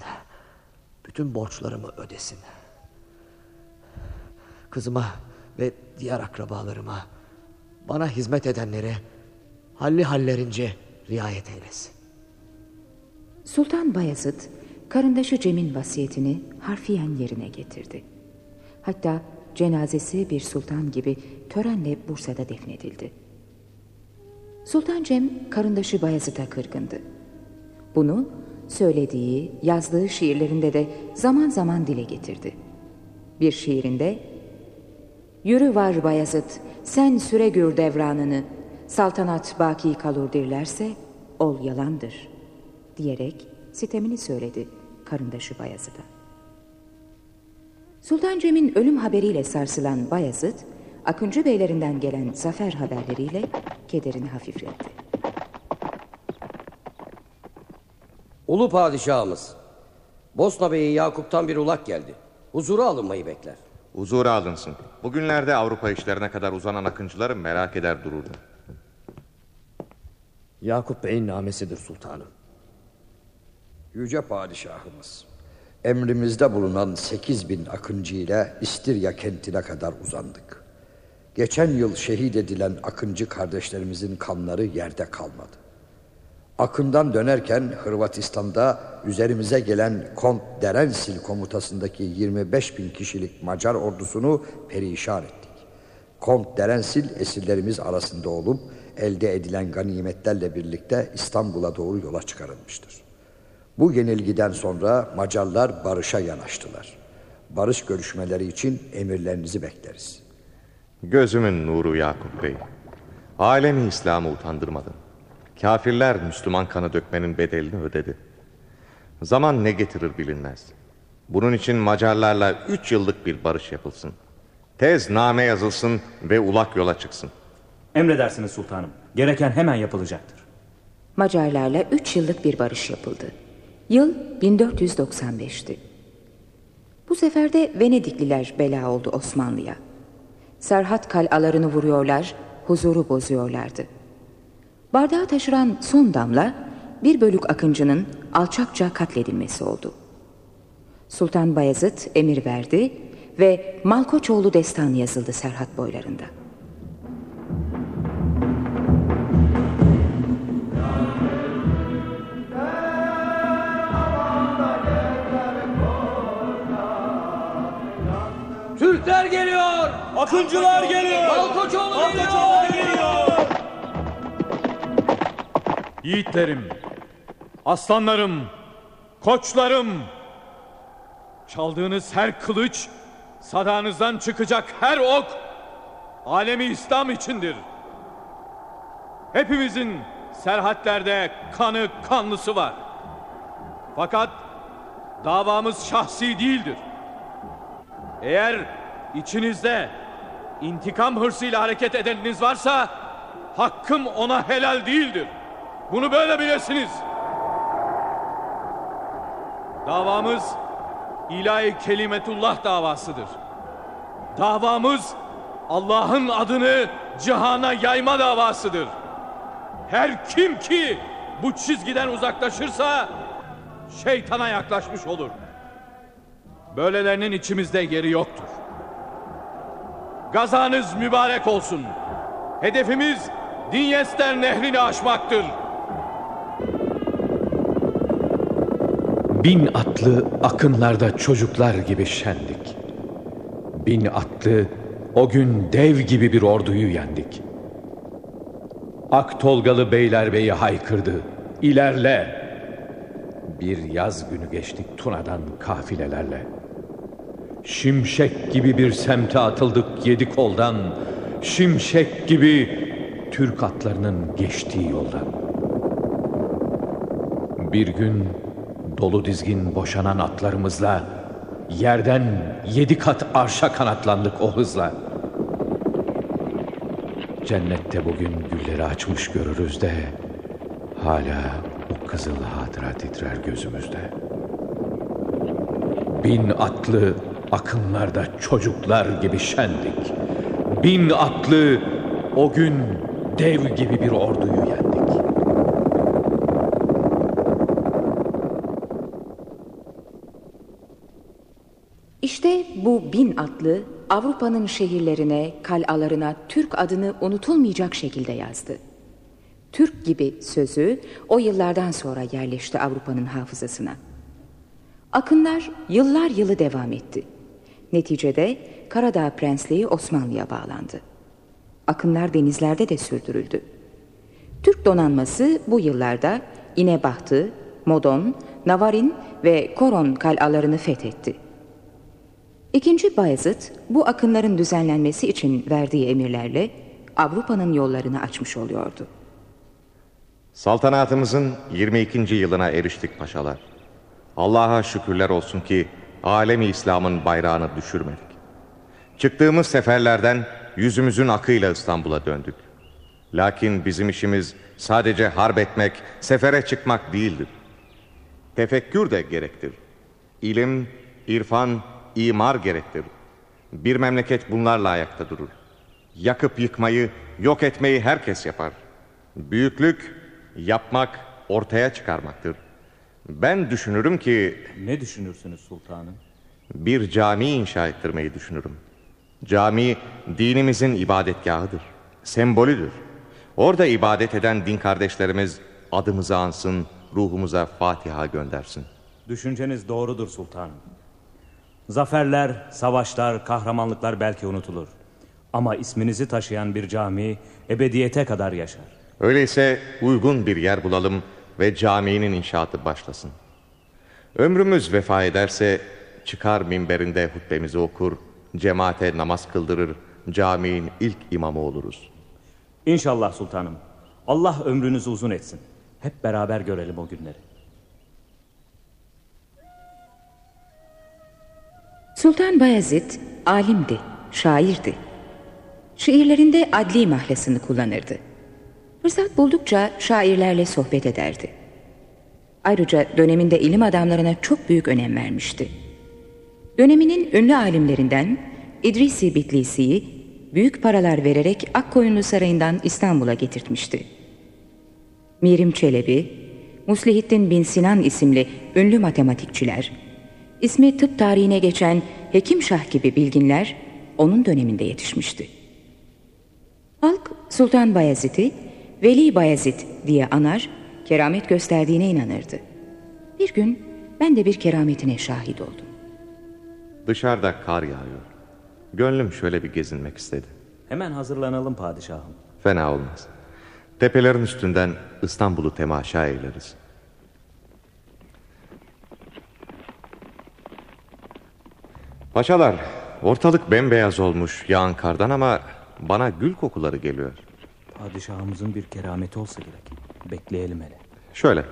S13: Bütün borçlarımı ödesin. Kızıma ve diğer akrabalarıma, bana hizmet edenlere halli hallerince riayet eylesin.
S2: Sultan Bayezid karındaşı Cem'in vasiyetini harfiyen yerine getirdi. Hatta cenazesi bir sultan gibi törenle Bursa'da defnedildi. Sultan Cem karındaşı Bayezid'e kırgındı. Bunu söylediği, yazdığı şiirlerinde de zaman zaman dile getirdi. Bir şiirinde Yürü var Bayezid, sen süre gür devranını, saltanat baki kalur dirlerse ol yalandır diyerek sitemini söyledi karındaşı Bayezid'e. Sultan Cem'in ölüm haberiyle sarsılan Bayezid, Akıncı beylerinden gelen zafer haberleriyle kederini hafifletti.
S12: Ulu padişahımız, Bosna Bey'i Yakup'tan bir ulak geldi. Huzura alınmayı bekler.
S6: Huzura alınsın. Bugünlerde Avrupa işlerine kadar uzanan akıncıları merak eder dururdu.
S13: Yakup Bey'in namesidir sultanım.
S3: Yüce padişahımız, emrimizde bulunan sekiz bin akıncı ile İstirya kentine kadar uzandık. Geçen yıl şehit edilen akıncı kardeşlerimizin kanları yerde kalmadı. Akından dönerken Hırvatistan'da üzerimize gelen Kont Derensil komutasındaki 25 bin kişilik Macar ordusunu perişan ettik. Kont Derensil esirlerimiz arasında olup elde edilen ganimetlerle birlikte İstanbul'a doğru yola çıkarılmıştır. Bu yenilgiden sonra Macarlar barışa yanaştılar. Barış görüşmeleri için emirlerinizi bekleriz.
S6: Gözümün nuru Yakup Bey. Alemi İslam'ı utandırmadın. Kafirler Müslüman kanı dökmenin bedelini ödedi. Zaman ne getirir bilinmez. Bunun için Macarlarla üç yıllık bir barış yapılsın. Tez name yazılsın ve ulak yola çıksın.
S9: Emredersiniz sultanım. Gereken hemen yapılacaktır.
S2: Macarlarla üç yıllık bir barış yapıldı. Yıl 1495'ti. Bu sefer de Venedikliler bela oldu Osmanlı'ya. Serhat kalalarını vuruyorlar, huzuru bozuyorlardı. Bardağı taşıran son damla bir bölük akıncının alçakça katledilmesi oldu. Sultan Bayezid emir verdi ve Malkoçoğlu destan yazıldı Serhat boylarında.
S7: Akıncılar geliyor.
S14: Malkoçoğlu
S7: Malkoçoğlu geliyor.
S1: Yiğitlerim, aslanlarım, koçlarım. Çaldığınız her kılıç, sadağınızdan çıkacak her ok, alemi İslam içindir. Hepimizin serhatlerde kanı kanlısı var. Fakat davamız şahsi değildir. Eğer içinizde intikam hırsıyla hareket edeniniz varsa hakkım ona helal değildir. Bunu böyle bilesiniz. Davamız ilahi kelimetullah davasıdır. Davamız Allah'ın adını cihana yayma davasıdır. Her kim ki bu çizgiden uzaklaşırsa şeytana yaklaşmış olur. Böylelerinin içimizde yeri yoktur. Gazanız mübarek olsun. Hedefimiz Dinyester nehrini aşmaktır. Bin atlı akınlarda çocuklar gibi şendik. Bin atlı o gün dev gibi bir orduyu yendik. Ak Tolgalı Beylerbeyi haykırdı. İlerle. Bir yaz günü geçtik Tuna'dan kafilelerle. Şimşek gibi bir semte atıldık yedi koldan. Şimşek gibi Türk atlarının geçtiği yoldan. Bir gün dolu dizgin boşanan atlarımızla yerden yedi kat arşa kanatlandık o hızla. Cennette bugün gülleri açmış görürüz de hala o kızıl hatıra titrer gözümüzde. Bin atlı akınlarda çocuklar gibi şendik. Bin atlı o gün dev gibi bir orduyu yendik.
S2: İşte bu bin atlı Avrupa'nın şehirlerine, kalalarına Türk adını unutulmayacak şekilde yazdı. Türk gibi sözü o yıllardan sonra yerleşti Avrupa'nın hafızasına. Akınlar yıllar yılı devam etti. Neticede Karadağ Prensliği Osmanlı'ya bağlandı. Akınlar denizlerde de sürdürüldü. Türk donanması bu yıllarda İnebahtı, Modon, Navarin ve Koron kalalarını fethetti. İkinci Bayezid bu akınların düzenlenmesi için verdiği emirlerle Avrupa'nın yollarını açmış oluyordu.
S6: Saltanatımızın 22. yılına eriştik paşalar. Allah'a şükürler olsun ki alemi İslam'ın bayrağını düşürmedik. Çıktığımız seferlerden yüzümüzün akıyla İstanbul'a döndük. Lakin bizim işimiz sadece harp etmek, sefere çıkmak değildir. Tefekkür de gerektir. İlim, irfan, imar gerektir. Bir memleket bunlarla ayakta durur. Yakıp yıkmayı, yok etmeyi herkes yapar. Büyüklük, yapmak, ortaya çıkarmaktır. Ben düşünürüm ki...
S9: Ne düşünürsünüz sultanım?
S6: Bir cami inşa ettirmeyi düşünürüm. Cami dinimizin ibadetgahıdır. Sembolüdür. Orada ibadet eden din kardeşlerimiz adımızı ansın, ruhumuza Fatiha göndersin.
S9: Düşünceniz doğrudur sultanım. Zaferler, savaşlar, kahramanlıklar belki unutulur. Ama isminizi taşıyan bir cami ebediyete kadar yaşar.
S6: Öyleyse uygun bir yer bulalım ve caminin inşaatı başlasın. Ömrümüz vefa ederse çıkar minberinde hutbemizi okur, cemaate namaz kıldırır, caminin ilk imamı oluruz.
S9: İnşallah sultanım. Allah ömrünüzü uzun etsin. Hep beraber görelim o günleri.
S2: Sultan Bayezid alimdi, şairdi. Şiirlerinde adli mahlasını kullanırdı. Fırsat buldukça şairlerle sohbet ederdi. Ayrıca döneminde ilim adamlarına çok büyük önem vermişti. Döneminin ünlü alimlerinden İdrisi Bitlisi'yi büyük paralar vererek Akkoyunlu Sarayı'ndan İstanbul'a getirtmişti. Mirim Çelebi, Muslihittin bin Sinan isimli ünlü matematikçiler, ismi tıp tarihine geçen Hekim Şah gibi bilginler onun döneminde yetişmişti. Halk Sultan Bayezid'i Veli Bayezid diye anar, keramet gösterdiğine inanırdı. Bir gün ben de bir kerametine şahit oldum.
S6: Dışarıda kar yağıyor. Gönlüm şöyle bir gezinmek istedi.
S9: Hemen hazırlanalım padişahım.
S6: Fena olmaz. Tepelerin üstünden İstanbul'u temaşa eyleriz. Paşalar, ortalık bembeyaz olmuş yağan kardan ama bana gül kokuları geliyor.
S9: Padişahımızın bir kerameti olsa gerek. Bekleyelim hele.
S6: Şöyle,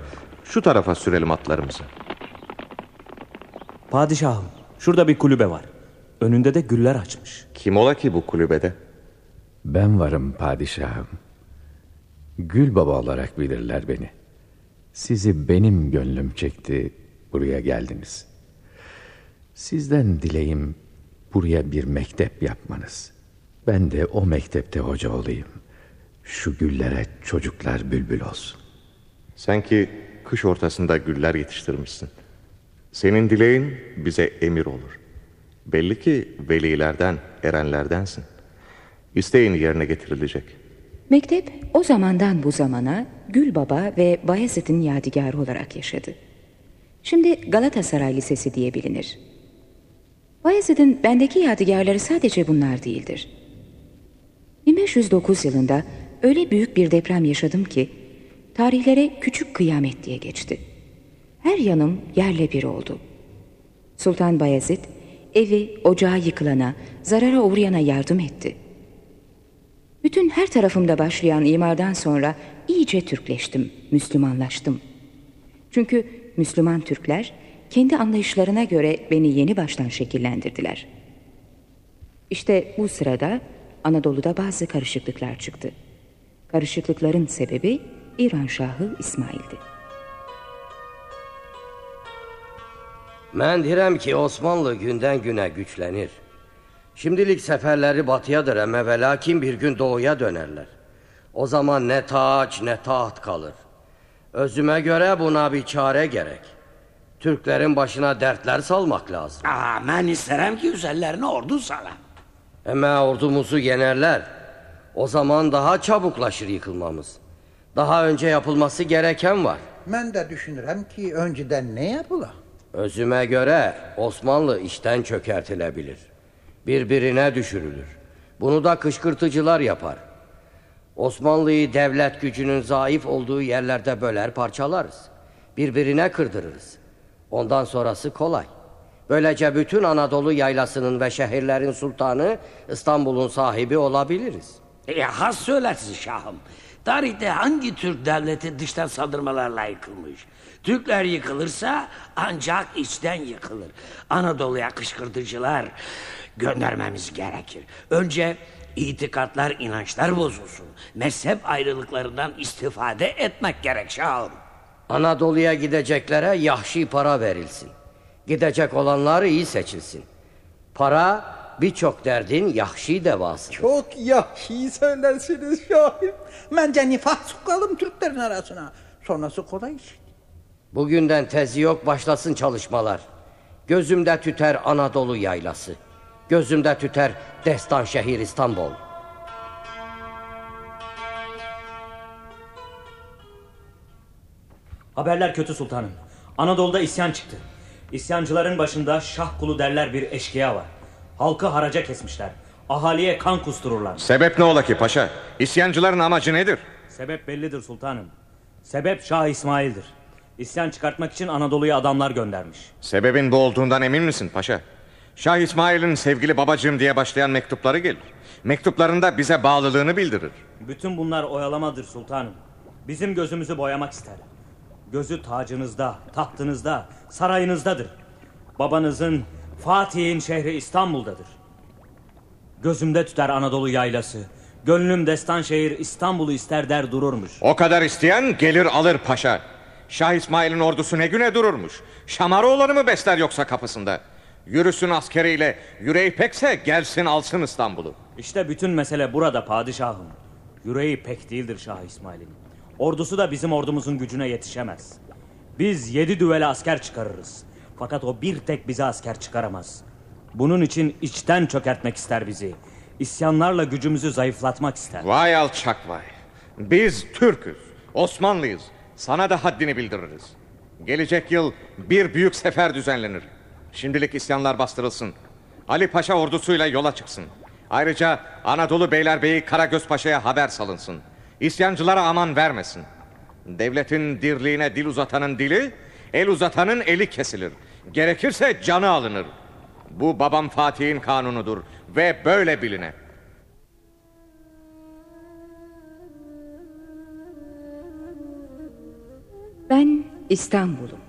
S6: şu tarafa sürelim atlarımızı.
S9: Padişahım, şurada bir kulübe var. Önünde de güller açmış.
S6: Kim ola ki bu kulübede?
S1: Ben varım padişahım. Gül baba olarak bilirler beni. Sizi benim gönlüm çekti, buraya geldiniz. Sizden dileğim buraya bir mektep yapmanız. Ben de o mektepte hoca olayım. Şu güllere çocuklar bülbül olsun.
S6: Sen ki kış ortasında güller yetiştirmişsin. Senin dileğin bize emir olur. Belli ki velilerden, erenlerdensin. İsteğin yerine getirilecek.
S2: Mektep o zamandan bu zamana Gül Baba ve Bayezid'in yadigarı olarak yaşadı. Şimdi Galatasaray Lisesi diye bilinir. Bayezid'in bendeki yadigarları sadece bunlar değildir. 1509 yılında öyle büyük bir deprem yaşadım ki tarihlere küçük kıyamet diye geçti. Her yanım yerle bir oldu. Sultan Bayezid evi, ocağı yıkılana, zarara uğrayana yardım etti. Bütün her tarafımda başlayan imardan sonra iyice Türkleştim, Müslümanlaştım. Çünkü Müslüman Türkler kendi anlayışlarına göre beni yeni baştan şekillendirdiler. İşte bu sırada Anadolu'da bazı karışıklıklar çıktı. Karışıklıkların sebebi İran Şahı İsmail'di.
S12: Ben direm ki Osmanlı günden güne güçlenir. Şimdilik seferleri batıyadır ama ve lakin bir gün doğuya dönerler. O zaman ne taç ne taht kalır. Özüme göre buna bir çare gerek. Türklerin başına dertler salmak lazım.
S15: Aa, ben isterim ki üzerlerine ordu sala.
S12: Ama ordumuzu yenerler. O zaman daha çabuklaşır yıkılmamız. Daha önce yapılması gereken var.
S5: Ben de düşünürüm ki önceden ne yapıla?
S12: Özüme göre Osmanlı işten çökertilebilir. Birbirine düşürülür. Bunu da kışkırtıcılar yapar. Osmanlı'yı devlet gücünün zayıf olduğu yerlerde böler parçalarız. Birbirine kırdırırız. Ondan sonrası kolay. Böylece bütün Anadolu yaylasının ve şehirlerin sultanı İstanbul'un sahibi olabiliriz.
S15: E, has söylersin şahım. Tarihte hangi Türk devleti dıştan saldırmalarla yıkılmış? Türkler yıkılırsa ancak içten yıkılır. Anadolu'ya kışkırtıcılar göndermemiz gerekir. Önce itikatlar, inançlar bozulsun. Mezhep ayrılıklarından istifade etmek gerek şahım.
S12: Anadolu'ya gideceklere yahşi para verilsin. Gidecek olanlar iyi seçilsin. Para birçok derdin yahşi devası.
S5: Çok yahşi söylersiniz şahim. Bence nifak sokalım Türklerin arasına. Sonrası kolay iş.
S12: Bugünden tezi yok başlasın çalışmalar. Gözümde tüter Anadolu yaylası. Gözümde tüter destan şehir İstanbul.
S9: Haberler kötü sultanım. Anadolu'da isyan çıktı. İsyancıların başında şah kulu derler bir eşkıya var. Halkı haraca kesmişler. Ahaliye kan kustururlar.
S6: Sebep ne ola ki paşa? İsyancıların amacı nedir?
S9: Sebep bellidir sultanım. Sebep Şah İsmail'dir. İsyan çıkartmak için Anadolu'ya adamlar göndermiş.
S6: Sebebin bu olduğundan emin misin paşa? Şah İsmail'in sevgili babacığım diye başlayan mektupları gelir. Mektuplarında bize bağlılığını bildirir.
S9: Bütün bunlar oyalamadır sultanım. Bizim gözümüzü boyamak ister. Gözü tacınızda, tahtınızda, sarayınızdadır. Babanızın, Fatih'in şehri İstanbul'dadır. Gözümde tüter Anadolu yaylası. Gönlüm destan şehir İstanbul'u ister der dururmuş.
S6: O kadar isteyen gelir alır paşa. Şah İsmail'in ordusu ne güne dururmuş. Şamaroğulları mı besler yoksa kapısında? Yürüsün askeriyle, yüreği pekse gelsin alsın İstanbul'u.
S9: İşte bütün mesele burada padişahım. Yüreği pek değildir Şah İsmail'in. Ordusu da bizim ordumuzun gücüne yetişemez. Biz yedi düvele asker çıkarırız. Fakat o bir tek bize asker çıkaramaz. Bunun için içten çökertmek ister bizi. İsyanlarla gücümüzü zayıflatmak ister.
S6: Vay alçak vay. Biz Türk'üz, Osmanlıyız. Sana da haddini bildiririz. Gelecek yıl bir büyük sefer düzenlenir. Şimdilik isyanlar bastırılsın. Ali Paşa ordusuyla yola çıksın. Ayrıca Anadolu Beylerbeyi Karagöz Paşa'ya haber salınsın. İsyancılara aman vermesin. Devletin dirliğine dil uzatanın dili, el uzatanın eli kesilir. Gerekirse canı alınır. Bu babam Fatih'in kanunudur ve böyle biline.
S2: Ben İstanbul'um.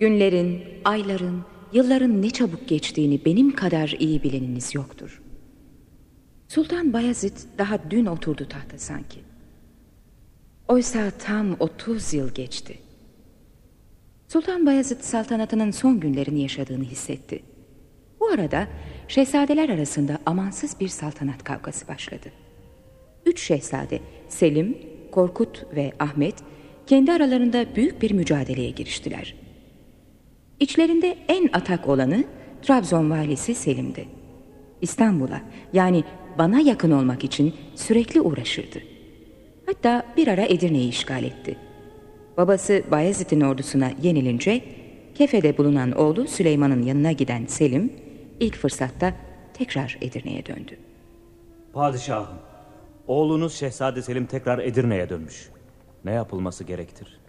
S2: Günlerin, ayların, yılların ne çabuk geçtiğini benim kadar iyi bileniniz yoktur. Sultan Bayezid daha dün oturdu tahta sanki. Oysa tam 30 yıl geçti. Sultan Bayezid saltanatının son günlerini yaşadığını hissetti. Bu arada şehzadeler arasında amansız bir saltanat kavgası başladı. Üç şehzade Selim, Korkut ve Ahmet kendi aralarında büyük bir mücadeleye giriştiler. İçlerinde en atak olanı Trabzon valisi Selim'di. İstanbul'a yani bana yakın olmak için sürekli uğraşırdı. Hatta bir ara Edirne'yi işgal etti. Babası Bayezid'in ordusuna yenilince Kefe'de bulunan oğlu Süleyman'ın yanına giden Selim ilk fırsatta tekrar Edirne'ye döndü.
S9: Padişahım, oğlunuz Şehzade Selim tekrar Edirne'ye dönmüş. Ne yapılması gerektir?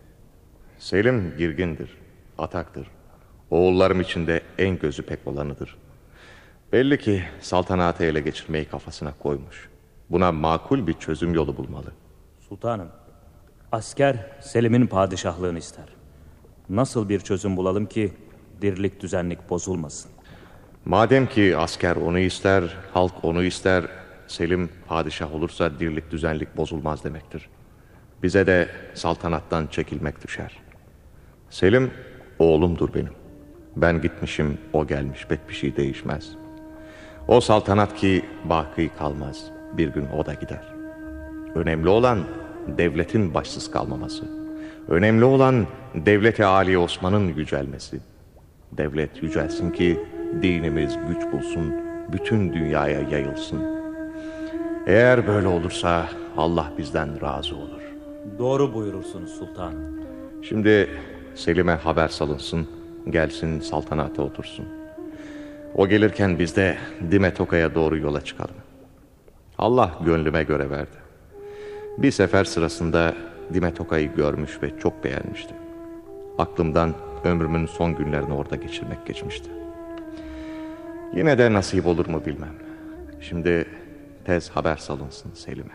S6: Selim girgindir, ataktır. Oğullarım içinde en gözü pek olanıdır. Belli ki saltanatı ele geçirmeyi kafasına koymuş. Buna makul bir çözüm yolu bulmalı.
S9: Sultanım, asker Selim'in padişahlığını ister. Nasıl bir çözüm bulalım ki dirlik düzenlik bozulmasın?
S6: Madem ki asker onu ister, halk onu ister, Selim padişah olursa dirlik düzenlik bozulmaz demektir. Bize de saltanattan çekilmek düşer. Selim oğlumdur benim. Ben gitmişim, o gelmiş, pek bir şey değişmez. O saltanat ki baki kalmaz, bir gün o da gider. Önemli olan devletin başsız kalmaması. Önemli olan devleti Ali Osman'ın yücelmesi. Devlet yücelsin ki dinimiz güç bulsun, bütün dünyaya yayılsın. Eğer böyle olursa Allah bizden razı olur.
S9: Doğru buyurursunuz sultanım.
S6: Şimdi Selim'e haber salınsın, gelsin saltanata otursun. O gelirken biz de Dimetoka'ya doğru yola çıkalım. Allah gönlüme göre verdi. Bir sefer sırasında Dimetoka'yı görmüş ve çok beğenmiştim. Aklımdan ömrümün son günlerini orada geçirmek geçmişti. Yine de nasip olur mu bilmem. Şimdi tez haber salınsın Selim'e.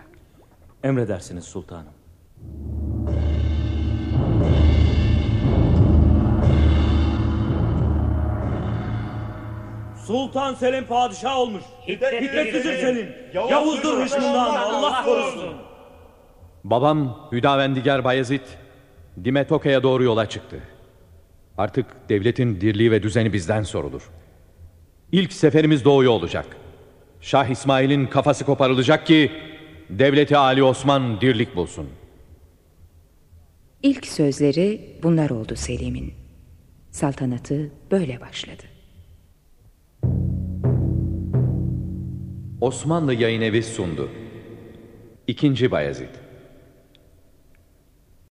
S9: Emredersiniz sultanım. Sultan Selim padişah olmuş. Hikmetlidir Selim. Yavuzdur hışmından Allah korusun.
S1: Babam Hüdavendigar Bayezid Dimetoka'ya doğru yola çıktı. Artık devletin dirliği ve düzeni bizden sorulur. İlk seferimiz doğuya olacak. Şah İsmail'in kafası koparılacak ki devleti Ali Osman dirlik bulsun.
S2: İlk sözleri bunlar oldu Selim'in. Saltanatı böyle başladı.
S1: Osmanlı Yayın Evi sundu. İkinci Bayezid